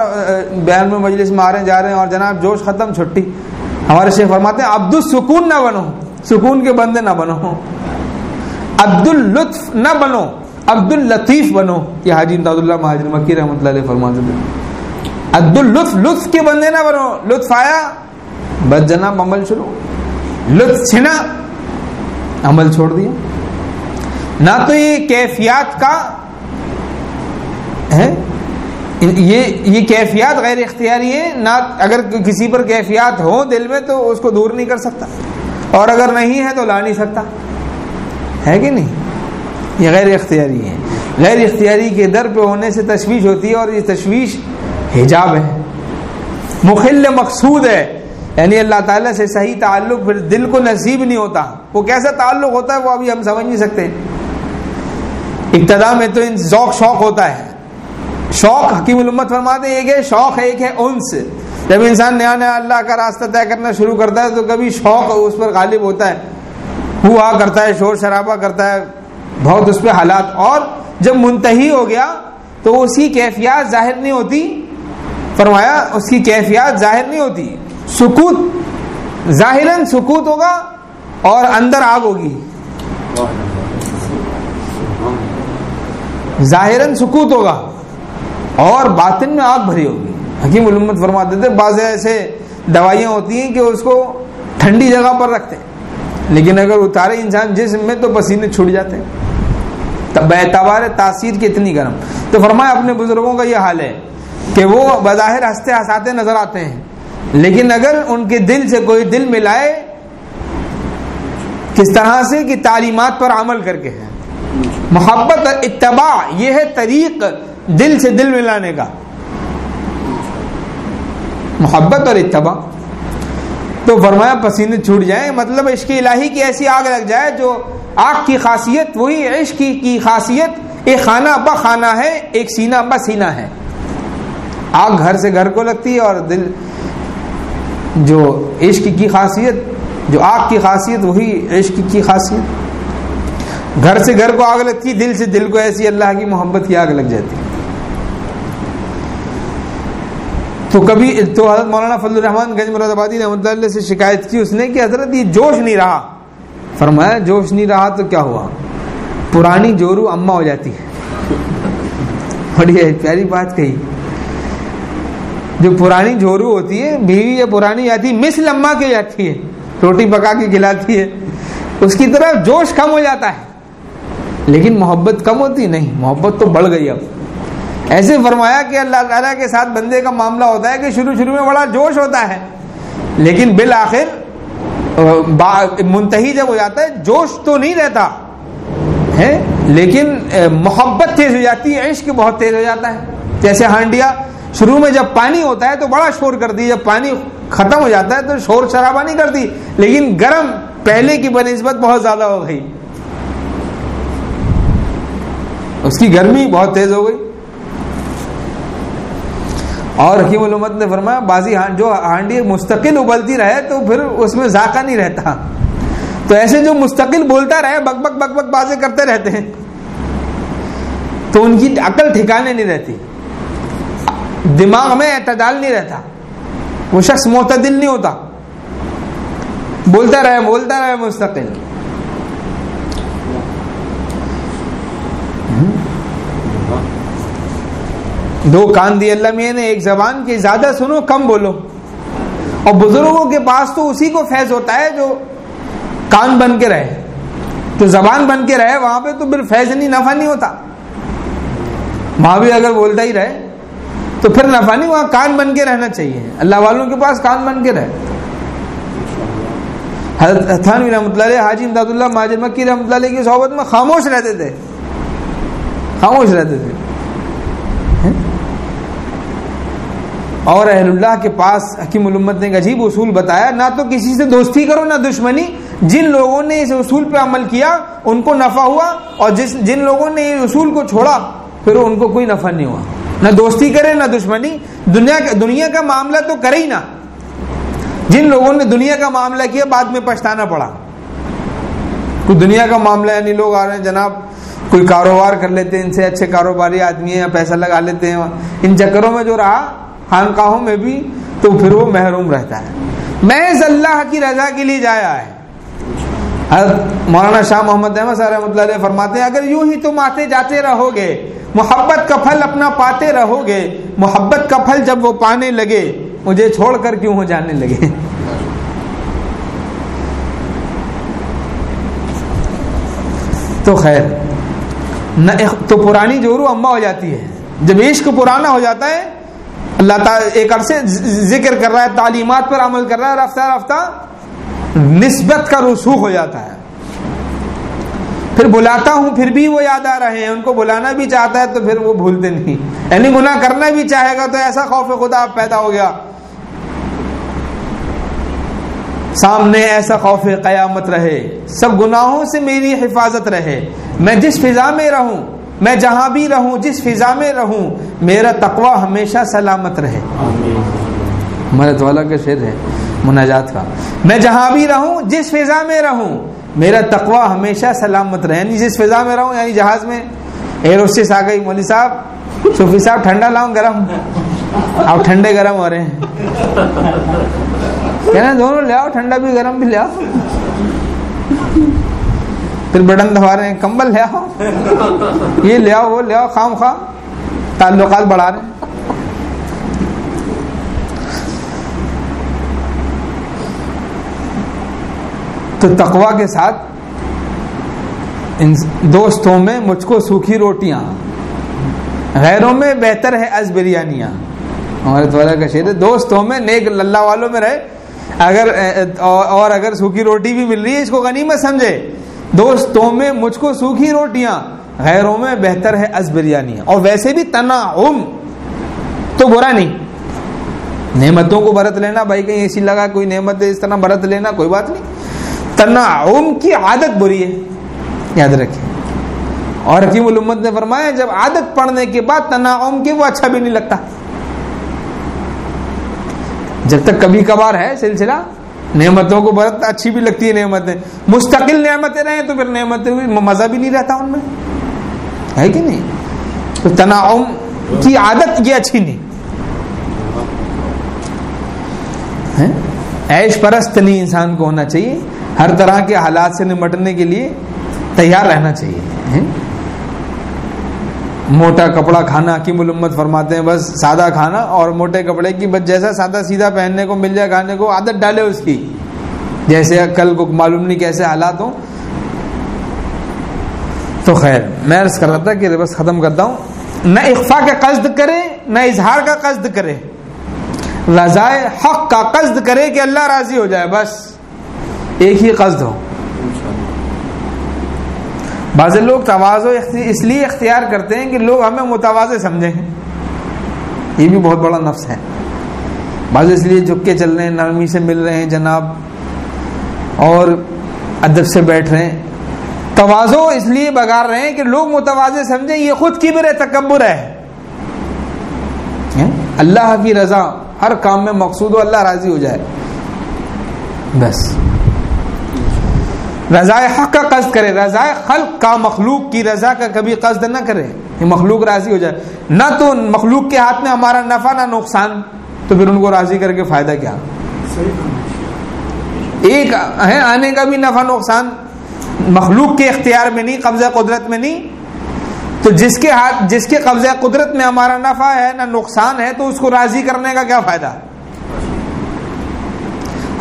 بیان میں مجلس میں آ رہے جا رہے ہیں اور جناب جوش ختم، چھٹی۔ ہمارے شیخ فرماتے ہیں، عبد السکون نہ بنو، سکون کے بندے نہ بنو۔ عبد الطف نہ بنو، عبد الطیف بنو۔ یہ حاجی امداد اللہ مہاجر مکی رحمۃ اللہ علیہ فرماتے ہیں۔ عبد لطف کے بندے نہ بنو۔ لطف آیا، بس جناب عمل شروع۔ لطف چھنا، عمل چھوڑ دیا۔ نہ تو یہ کیفیات کا ہے یہ یہ کیفیات غیر اختیاری ہے نہ اگر کسی پر کیفیات ہو دل میں تو اس کو دور نہیں کر سکتا۔ اور اگر نہیں ہے تو لا نہیں سکتا۔ ہے کہ نہیں؟ یہ غیر اختیاری ہے غیر اختیاری کے در پہ ہونے سے تشویش ہوتی ہے اور یہ تشویش حجاب ہے۔ مخل مقصود ہے۔ یعنی اللہ تعالیٰ سے صحیح تعلق پھر دل کو نصیب نہیں ہوتا۔ وہ کیسا تعلق ہوتا ہے وہ ابھی ہم سمجھ نہیں سکتے۔ ابتدا میں تو ان ذوق شوق ہوتا ہے۔ شوق حکیم الامت فرماتے ایک ہے شوق ہے ایک ہے انس۔ جب انسان نیا نیا اللہ کا راستہ طے کرنا شروع کرتا ہے تو کبھی شوق اس پر غالب ہوتا ہے۔ ہوا کرتا ہے، شور شرابہ کرتا ہے، بہت اس پہ حالات۔ اور جب منتحی ہو گیا تو اس کی کیفیات ظاہر نہیں ہوتی۔ فرمایا، اس کی کیفیات ظاہر نہیں ہوتی۔ سکوت ظاہر سکوت ہوگا اور اندر آگ ہوگی۔ ظاہر سکوت ہوگا اور باطن میں آگ بھری ہوگی۔ حکیم علمت فرما دیتے بعض ایسے دوائیاں ہوتی ہیں کہ اس کو ٹھنڈی جگہ پر رکھتے ہیں۔ لیکن اگر اتارے انسان جسم میں تو پسینے چھوٹ جاتے ہیں۔ اعتبار تاثیر کی اتنی گرم۔ تو فرمایا، اپنے بزرگوں کا یہ حال ہے۔ کہ وہ بظاہر ہنستے ہنساتے نظر آتے ہیں۔ لیکن اگر ان کے دل سے کوئی دل ملائے، کس طرح سے کہ تعلیمات پر عمل کر کے ہے محبت اتباع، یہ ہے طریق دل سے دل ملانے کا۔ محبت اور اتباع۔ تو فرمایا، پسینے چھوٹ جائیں مطلب عشق الہی کی ایسی آگ لگ جائے جو آگ کی خاصیت، وہی عشق کی خاصیت، ایک خانہ ابا خانہ ہے، ایک سینہ ابا سینہ ہے۔ آگ گھر سے گھر کو لگتی ہے اور دل جو عشق کی خاصیت، جو آگ کی خاصیت، وہی عشق کی خاصیت۔ گھر سے گھر کو آگ لگتی، دل سے دل کو ایسی اللہ کی محبت کی آگ لگ جاتی۔ تو کبھی تو حضرت مولانا فضل الرحمان گنج مراد آبادی رحمۃ اللہ سے شکایت کی، اس نے کہ حضرت یہ جوش نہیں رہا۔ فرمایا، جوش نہیں رہا تو کیا ہوا؟ پرانی جورو اما ہو جاتی۔ ہے بڑی پیاری بات کہی۔ جو پرانی جورو ہوتی ہے، بیوی یا پرانی جاتی مثل اما کی جاتی ہے، روٹی پکا کے کھلاتی ہے۔ اس کی طرح جوش کم ہو جاتا ہے۔ لیکن محبت کم ہوتی نہیں، محبت تو بڑھ گئی اب۔ ایسے فرمایا کہ اللہ تعالیٰ کے ساتھ بندے کا معاملہ ہوتا ہے کہ شروع شروع میں بڑا جوش ہوتا ہے، لیکن بالآخر منتحی جب ہو جاتا ہے، جوش تو نہیں رہتا۔ ہے لیکن محبت تیز ہو جاتی ہے، عشق بہت تیز ہو جاتا ہے۔ جیسے ہانڈیا شروع میں جب پانی ہوتا ہے تو بڑا شور کرتی ہے، جب پانی ختم ہو جاتا ہے تو شور شرابہ نہیں کرتی۔ لیکن گرم پہلے کی بنسبت بہت زیادہ ہو گئی۔ اس کی گرمی بہت تیز ہو گئی۔ اور حکیم علومت نے فرمایا بازی جو ہانڈی مستقل ابلتی رہے تو پھر اس میں ذائقہ نہیں رہتا۔ تو ایسے جو مستقل بولتا رہے، بک بک بک بک بازے کرتے رہتے ہیں۔ تو ان کی عقل ٹھکانے نہیں رہتی۔ دماغ میں اعتدال نہیں رہتا۔ وہ شخص معتدل نہیں ہوتا۔ بولتا رہے بولتا رہے، مستقل۔ دو کان دی اللہ میں نے، ایک زبان کی، زیادہ سنو، کم بولو۔ اور بزرگوں کے پاس تو اسی کو فیض ہوتا ہے جو کان بن کے رہے۔ تو زبان بن کے رہے، وہاں پہ تو پھر فیض نہیں، نفع نہیں ہوتا۔ وہاں بھی اگر بولتا ہی رہے تو پھر نفع نہیں وہاں کان بن کے رہنا چاہیے۔ اللہ والوں کے پاس کان بن کے رہے۔ حضرت تھانوی رحمۃ اللہ علیہ، حاجی امداد اللہ، ماجد مکی رحمۃ اللہ علیہ کی صحبت میں خاموش رہتے تھے۔ خاموش رہتے تھے۔ اور اہل اللہ کے پاس حکیم الامت نے ایک عجیب اصول بتایا، نہ تو کسی سے دوستی کرو، نہ دشمنی۔ جن لوگوں نے اس اصول پہ عمل کیا، ان کو نفع ہوا، اور جس، جن لوگوں نے اس اصول کو چھوڑا، پھر ان کو کوئی نفع نہیں ہوا۔ نہ دوستی کرے، نہ دشمنی۔ دنیا کا دنیا کا معاملہ تو کرے ہی نہ۔ جن لوگوں نے دنیا کا معاملہ کیا، بعد میں پچھتانا پڑا۔ کوئی دنیا کا معاملہ یعنی لوگ آ رہے ہیں، جناب، کوئی کاروبار کر لیتے ہیں، ان سے اچھے کاروباری آدمی ہیں، پیسہ لگا لیتے ہیں۔ ان چکروں میں جو رہا، خانقاہوں میں بھی، تو پھر وہ محروم رہتا ہے۔ محض اللہ کی رضا کے لیے جایا ہے۔ مولانا شاہ محمد احمد صاحب رحمۃ اللہ علیہ فرماتے ہیں، اگر یوں ہی تم آتے جاتے رہو گے محبت کا پھل اپنا پاتے رہو گے محبت کا پھل جب وہ پانے لگے، مجھے چھوڑ کر کیوں ہو جانے لگے؟ تو خیر، نہ تو پرانی جورو اما ہو جاتی ہے۔ جب عشق پرانا ہو جاتا ہے، اللہ تعالیٰ ایک عرصے ذکر کر رہا ہے، تعلیمات پر عمل کر رہا ہے، رفتہ رفتہ، نسبت کا رسوخ ہو جاتا ہے۔ پھر بلاتا ہوں پھر بھی وہ یاد آ رہے ہیں۔ ان کو بلانا بھی چاہتا ہے تو پھر وہ بھولتے نہیں۔ یعنی گناہ کرنا بھی چاہے گا تو ایسا خوف خدا پیدا ہو گیا۔ سامنے ایسا خوف قیامت رہے۔ سب گناہوں سے میری حفاظت رہے۔ میں جس فضا میں رہوں میں جہاں بھی رہوں جس فضا میں رہوں میرا تقوی ہمیشہ سلامت رہے۔ مرت والا کا شعر ہے مناجات کا۔ میں جہاں بھی رہوں جس فضا میں رہوں میرا تقوی ہمیشہ سلامت رہے یعنی جس فضا میں رہوں یعنی جہاز میں، ایئر ہوسٹس آ گئی، مولوی صاحب، صوفی صاحب، ٹھنڈا لاؤں گرم آپ ٹھنڈے گرم ہو رہے ہیں۔ کہنا دونوں لے آؤ، ٹھنڈا بھی گرم بھی لے آؤ۔ پھر بٹن دبا رہے ہیں، کمبل لے آؤ۔ یہ لے آؤ، وہ لے آؤ، خام خواہ، تعلقات بڑھا رہے ہیں۔ تو تقوا کے ساتھ ان دوستوں میں مجھ کو سوکھی روٹیاں، غیروں میں بہتر ہے از بریانیاں۔ ہمارے توجہ کا شعر ہے، دوستوں میں نیک اللہ والوں میں رہے۔ اگر، اور اگر سوکھی روٹی بھی مل رہی ہے، اس کو غنیمت سمجھے۔ دوستوں میں مجھ کو سوکھی روٹیاں، غیروں میں بہتر ہے از بریانیاں۔ اور ویسے بھی تنا تو برا نہیں۔ نعمتوں کو برت لینا، بھائی کہیں اے سی لگا، کوئی نعمت اس طرح برت لینا، کوئی بات نہیں۔ تنعم کی عادت بری ہے۔ یاد رکھیں۔ اور حکیم الامت نے فرمایا، جب عادت پڑھنے کے بعد تنعم کی وہ اچھا بھی نہیں لگتا۔ جب تک کبھی کبھار ہے سلسلہ، نعمتوں کو بہت اچھی بھی لگتی ہے نعمتیں۔ مستقل نعمتیں رہیں تو پھر نعمتیں مزہ بھی نہیں رہتا ان میں۔ ہے کہ نہیں؟ تو تناؤم کی عادت یہ اچھی نہیں۔ ایش پرست نہیں انسان کو ہونا چاہیے۔ ہر طرح کے حالات سے نمٹنے کے لیے تیار رہنا چاہیے موٹا کپڑا کھانا کی ملمت فرماتے ہیں، بس سادہ کھانا اور موٹے کپڑے کی، بس جیسا سادہ سیدھا پہننے کو مل جائے، کھانے کو عادت ڈالے اس کی۔ جیسے کل کو معلوم نہیں کیسے حالات ہوں۔ تو خیر، میں عرض کر رہا تھا کہ بس ختم کرتا ہوں۔ نہ اخفا کا قصد کرے نہ اظہار کا قصد کرے رضائے حق کا قصد کرے کہ اللہ راضی ہو جائے، بس۔ ایک ہی قصد ہو۔ بعض لوگ توازو اس لیے اختیار کرتے ہیں کہ لوگ ہمیں متوازے سمجھیں۔ یہ بھی بہت بڑا نفس ہے۔ بعض اس لیے جھک کے چل رہے ہیں، نرمی سے مل رہے ہیں جناب، اور ادب سے بیٹھ رہے ہیں۔ توازو اس لیے بگار رہے ہیں کہ لوگ متوازے سمجھیں، یہ خود کی برے تکبر ہے۔ یعنی اللہ کی رضا ہر کام میں مقصود ہو، اللہ راضی ہو جائے۔ بس۔ رضا حق کا قصد کرے رضا خلق کا، مخلوق کی رضا کا کبھی قصد نہ کرے۔ یہ مخلوق راضی ہو جائے۔ نہ تو مخلوق کے ہاتھ میں ہمارا نفع نہ نقصان، تو پھر ان کو راضی کر کے فائدہ کیا؟ ایک ہے، آنے کا بھی نفع نقصان۔ مخلوق کے اختیار میں نہیں، قبضہ قدرت میں نہیں۔ تو جس کے ہاتھ، جس کے قبضہ قدرت میں ہمارا نفع ہے، نہ نقصان ہے، تو اس کو راضی کرنے کا کیا فائدہ؟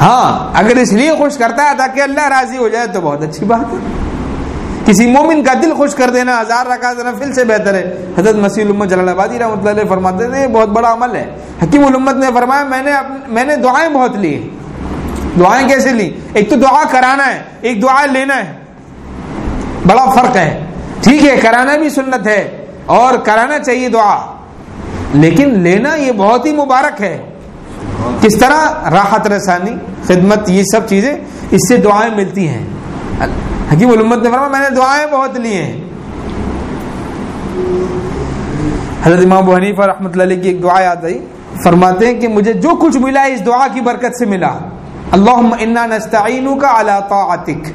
ہاں اگر اس لیے خوش کرتا ہے تاکہ اللہ راضی ہو جائے تو بہت اچھی بات ہے۔ کسی مومن کا دل خوش کر دینا، ہزار رکعت نفل سے بہتر ہے۔ حضرت مسیح الامت جلال آبادی رحمۃ اللہ علیہ فرماتے تھے، یہ بہت بڑا عمل ہے۔ حکیم الامت نے فرمایا، میں نے میں نے دعائیں بہت لی دعائیں کیسے لی ایک تو دعا کرانا ہے، ایک دعا لینا ہے۔ بڑا فرق ہے۔ ٹھیک ہے، کرانا بھی سنت ہے اور کرانا چاہیے دعا۔ لیکن لینا یہ بہت ہی مبارک ہے۔ کس طرح راحت رسانی، خدمت، یہ سب چیزیں اس سے دعائیں ملتی ہیں۔ حکیم علمت نے فرما میں نے دعائیں بہت لی ہیں۔ حضرت امام حنیفہ رحمۃ اللہ علیہ کی ایک دعا یاد آئی۔ فرماتے ہیں کہ مجھے جو کچھ ملا اس دعا کی برکت سے ملا۔ اللہ انا نستعینک علی طاعتک۔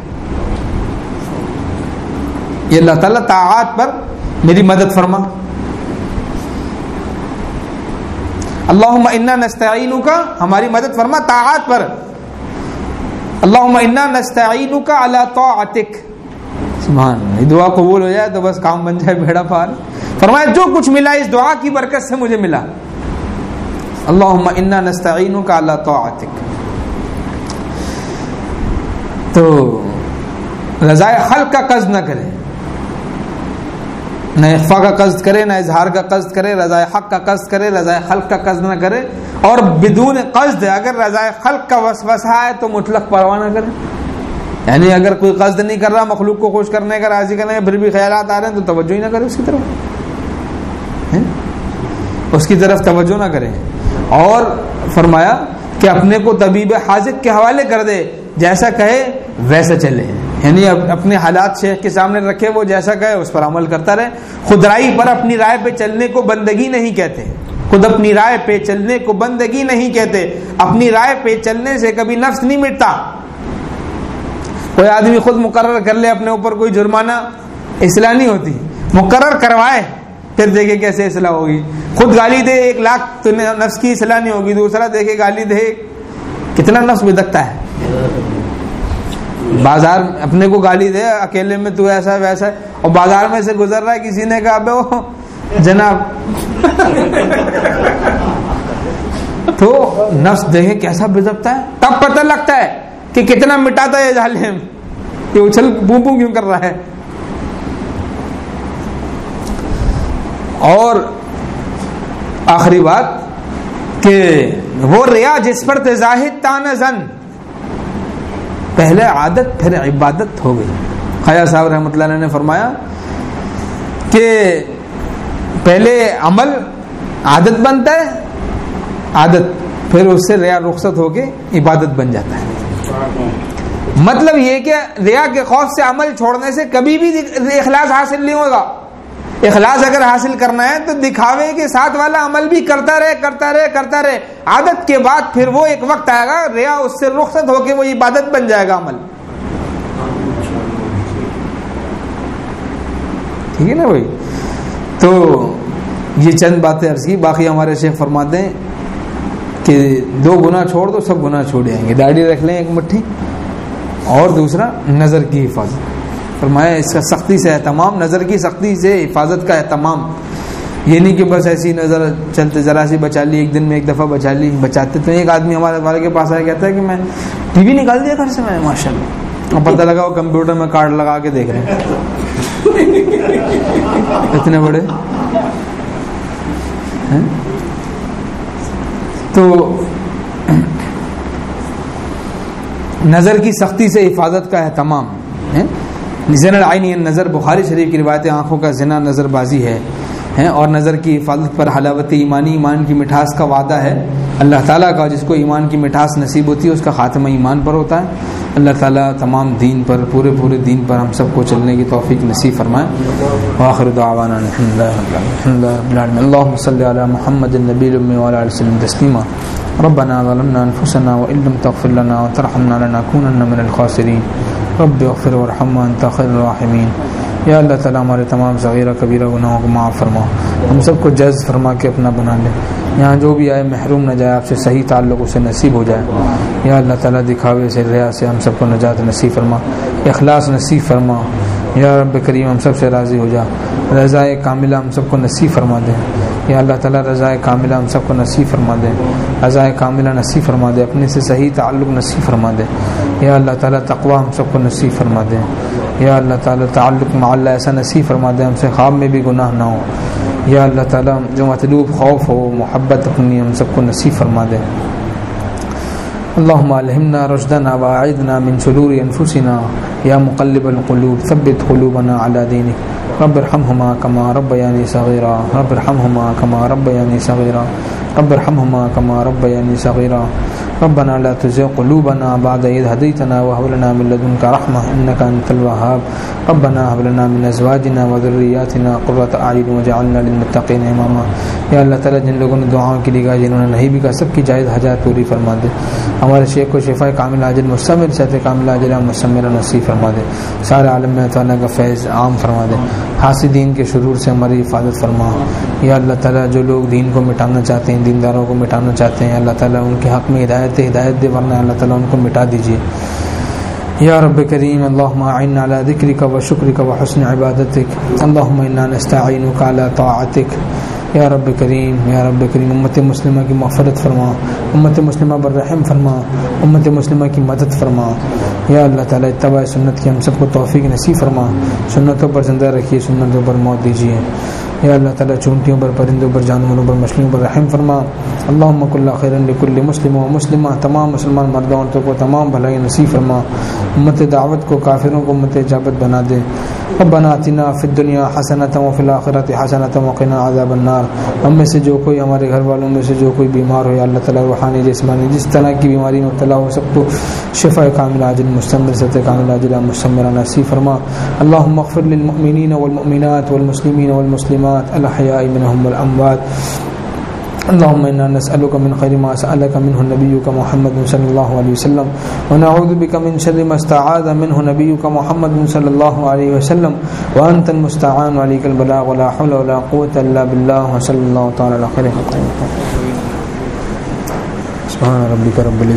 یہ اللہ تعالیٰ طاعات پر میری مدد فرما۔ اللہ انا نستعین کا ہماری مدد فرما طاعات پر۔ اللہ انا نستعین کا اللہ طاعتک۔ سبحان دعا قبول ہو جائے تو بس کام بن جائے، بیڑا پار۔ فرمایا، جو کچھ ملا اس دعا کی برکت سے مجھے ملا۔ اللہ انا نستعین کا اللہ طاعتک۔ تو رضائے خلق کا قصد نہ کرے۔ نہ اخفا کا قصد کرے، نہ اظہار کا قصد کرے، رضاء حق کا قصد کرے، رضاء خلق کا قصد نہ کرے، اور بدون قصد اگر رضاء خلق کا وسوسہ ہے تو مطلق پرواہ نہ کرے۔ یعنی اگر کوئی قصد نہیں کر رہا، مخلوق کو خوش کرنے کا، راضی کرنے کا، پھر بھی خیالات آ رہے ہیں تو توجہ ہی نہ کرے اس کی طرف۔ اس کی طرف توجہ نہ کرے۔ اور فرمایا کہ اپنے کو طبیب حاضر کے حوالے کر دے، جیسا کہے، ویسا چلے۔ یعنی اپنے حالات شیخ کے سامنے رکھے، وہ جیسا کہے اس پر عمل کرتا رہے۔ خدرائی پر اپنی رائے پہ چلنے کو بندگی نہیں کہتے۔ خود اپنی رائے پہ چلنے کو بندگی نہیں کہتے۔ اپنی رائے پہ چلنے سے کبھی نفس نہیں مٹتا۔ کوئی آدمی خود مقرر کر لے اپنے اوپر کوئی جرمانہ، اصلاح نہیں ہوتی۔ مقرر کروائے، پھر دیکھے کیسے اصلاح ہوگی۔ خود گالی دے، ایک لاکھ تو نفس کی اصلاح نہیں ہوگی۔ دوسرا دیکھے گالی دے، کتنا نفس بدکتا ہے۔ بازار اپنے کو گالی دے، اکیلے میں تو ایسا ویسا اور بازار میں سے گزر رہا ہے، کسی نے کہا وہ جناب۔ تو نفس دیکھے کیسا بزکتا ہے۔ تب پتہ لگتا ہے کہ کتنا مٹاتا ہے ظالم۔ یہ اچھل بو بو کیوں کر رہا ہے؟ اور آخری بات کہ وہ ریا جس پر تزاہد تان زن۔ پہلے عادت، پھر عبادت ہو گئی۔ خیا صاحب رحمۃ اللہ علیہ نے فرمایا کہ پہلے عمل عادت بنتا ہے، عادت، پھر اس سے ریا رخصت ہو کے عبادت بن جاتا ہے۔ مطلب یہ کہ ریا کے خوف سے عمل چھوڑنے سے کبھی بھی اخلاص حاصل نہیں ہوگا۔ اخلاص اگر حاصل کرنا ہے تو دکھاوے کے ساتھ والا عمل بھی کرتا رہے کرتا رہے کرتا رہے۔ عادت کے بعد پھر وہ ایک وقت آئے گا، ریا اس سے رخصت ہو کے وہ عبادت بن جائے گا عمل۔ ٹھیک ہے نا بھائی؟ تو یہ چند باتیں عرض کی۔ باقی ہمارے شیخ فرماتے ہیں کہ دو گنا چھوڑ دو، سب گنا چھوڑ جائیں گے۔ داڑھی رکھ لیں ایک مٹھی اور دوسرا نظر کی حفاظت۔ فرمایا اس کا سختی سے اہتمام نظر کی سختی سے حفاظت کا اہتمام یہ نہیں کہ بس ایسی نظر چلتے ذرا سی بچا لی ایک دن میں ایک دفعہ بچا لی بچاتے تو ایک آدمی ہمارے والے کے پاس آیا کہتا ہے کہ میں ٹی وی نکال دیا گھر سے میں ماشاء اللہ اور پتہ لگا وہ کمپیوٹر میں کارڈ لگا کے دیکھ رہے ہیں۔ اتنے بڑے؟ تو نظر کی سختی سے حفاظت کا اہتمام زن العین نظر بخاری شریف کی روایت آنکھوں کا زنا نظر بازی ہے اور نظر کی حفاظت پر حلاوت ایمانی، ایمان کی مٹھاس کا وعدہ ہے۔ اللہ تعالیٰ کا جس کو ایمان کی مٹھاس نصیب ہوتی ہے، اس کا خاتمہ ایمان پر ہوتا ہے۔ اللہ تعالیٰ تمام دین پر، پورے پورے دین پر ہم سب کو چلنے کی توفیق نصیب فرمائے۔ آخر دعوانا اللہم صلی علی محمد النبی المی وعلا علیہ وسلم تسلیما۔ ربنا ظلمنا انفسنا وإن لم تغفر لنا وترحمنا لنكونن من الخاسرین۔ رب اغفر ورحم انت خیر الراحمین۔ یا اللہ تعالیٰ ہمارے تمام صغیرہ کبیرہ گناہوں کو معاف فرما۔ ہم سب کو جز فرما کے اپنا بنا لے۔ یہاں جو بھی آئے، محروم نہ جائے، آپ سے صحیح تعلق اسے نصیب ہو جائے۔ یا اللہ تعالیٰ دکھاوے سے، ریا سے ہم سب کو نجات نصیب فرما۔ اخلاص نصیب فرما۔ یا رب کریم، ہم سب سے راضی ہو جا۔ رضاء کاملہ ہم سب کو نصیب فرما دیں یا اللہ تعالیٰ رضاء کاملہ ہم سب کو نصیب فرما دیں رضاء کاملہ نصیب فرما دے، اپنے سے صحیح تعلق نصیب فرما دے۔ یا اللہ تعالیٰ تقوا ہم سب کو نصیب فرما دیں یا اللہ تعالیٰ تعلق مع اللہ ایسا نصیب فرما دے ہم سے خواب میں بھی گناہ نہ ہو۔ یا اللہ تعالیٰ جو مطلوب خوف ہو، محبت اپنی ہم سب کو نصیب فرما دے۔ اللهم الهمنا رشدنا واعذنا من شرور انفسنا۔ يا مقلب القلوب، ثبت قلوبنا على دينك رب ارحمهما كما ربياني صغيرا رب ارحمهما كما ربياني صغيرا رب ارحمهما كما ربياني صغيرا ربنا لا تزغ قلوبنا بعد إذ هديتنا وهب لنا من لدنك رحمة إنك أنت الوهاب. ربنا هب لنا من أزواجنا وذرياتنا قرة أعين واجعلنا للمتقين إماما. یا اللہ تعالیٰ جن لوگوں نے دعاؤں کی لگا جنہوں نے نہیں بھی کہا، سب کی جائز حجات پوری فرما دے۔ ہمارے شیخ کو شفا کامل حاجر مستمر صحت کامل حاجر مستمر نصیب فرما دے۔ سارے عالم میں تعالیٰ کا فیض عام فرما دے۔ حاصل دین کے شرور سے ہماری حفاظت فرما۔ یا اللہ تعالیٰ جو لوگ دین کو مٹانا چاہتے ہیں، دینداروں کو مٹانا چاہتے ہیں اللہ تعالیٰ ان کے حق میں ہدایت ہدایت ہدایت دے، ورنہ اللہ تعالیٰ ان کو مٹا دیجیے یا رب کریم اللهم اعنا على ذكرك وشكرك وحسن عبادتك اللهم انا نستعينك على طاعتك یا رب کریم، یا رب کریم، امت مسلمہ کی مغفرت فرما۔ امت مسلمہ پر رحم فرما۔ امت مسلمہ کی مدد فرما۔ یا اللہ تعالیٰ، اتباع سنت کی ہم سب کو توفیق نصیب فرما۔ سنتوں پر زندہ رکھیے، سنتوں پر موت دیجیے یا اللہ تعالیٰ چونٹیوں پر، پرندوں پر، جانوروں پر، مچھلیوں پر رحم فرما۔ اللہ مک خیر لکل مسلم و مسلمہ۔ تمام مسلمان مردوں، عورتوں کو تمام بھلائی نصیب فرما۔ امت دعوت کو کافروں کو امت اجابت بنا دے۔ ربنا اتنا فی الدنیا حسنتا و فی الاخرت حسنتا وقنا عذاب النار۔ ہم میں سے جو کوئی ہمارے گھر والوں میں سے جو کوئی بیمار ہو یا اللہ تعالیٰ روحانی جسمانی جس طرح کی بیماری میں مبتلا ہو سب کو شفا کامل عاجل، مستمر ست کامل عاجل مستمر نصیب فرما۔ اللهم اغفر للمؤمنین والمؤمنات والمسلمین والمسلمات۔ الاحیاء منهم والاموات اللهم انا نسالك من خير ما سالك منه نبيك محمد صلى الله عليه وسلم، ونعوذ بك من شر ما استعاذ منه نبيك محمد صلى الله عليه وسلم وانت المستعان عليك البلاغ، ولا حول ولا قوه الا بالله، وصلى الله تعالى على خير خلقه. سبحان ربك رب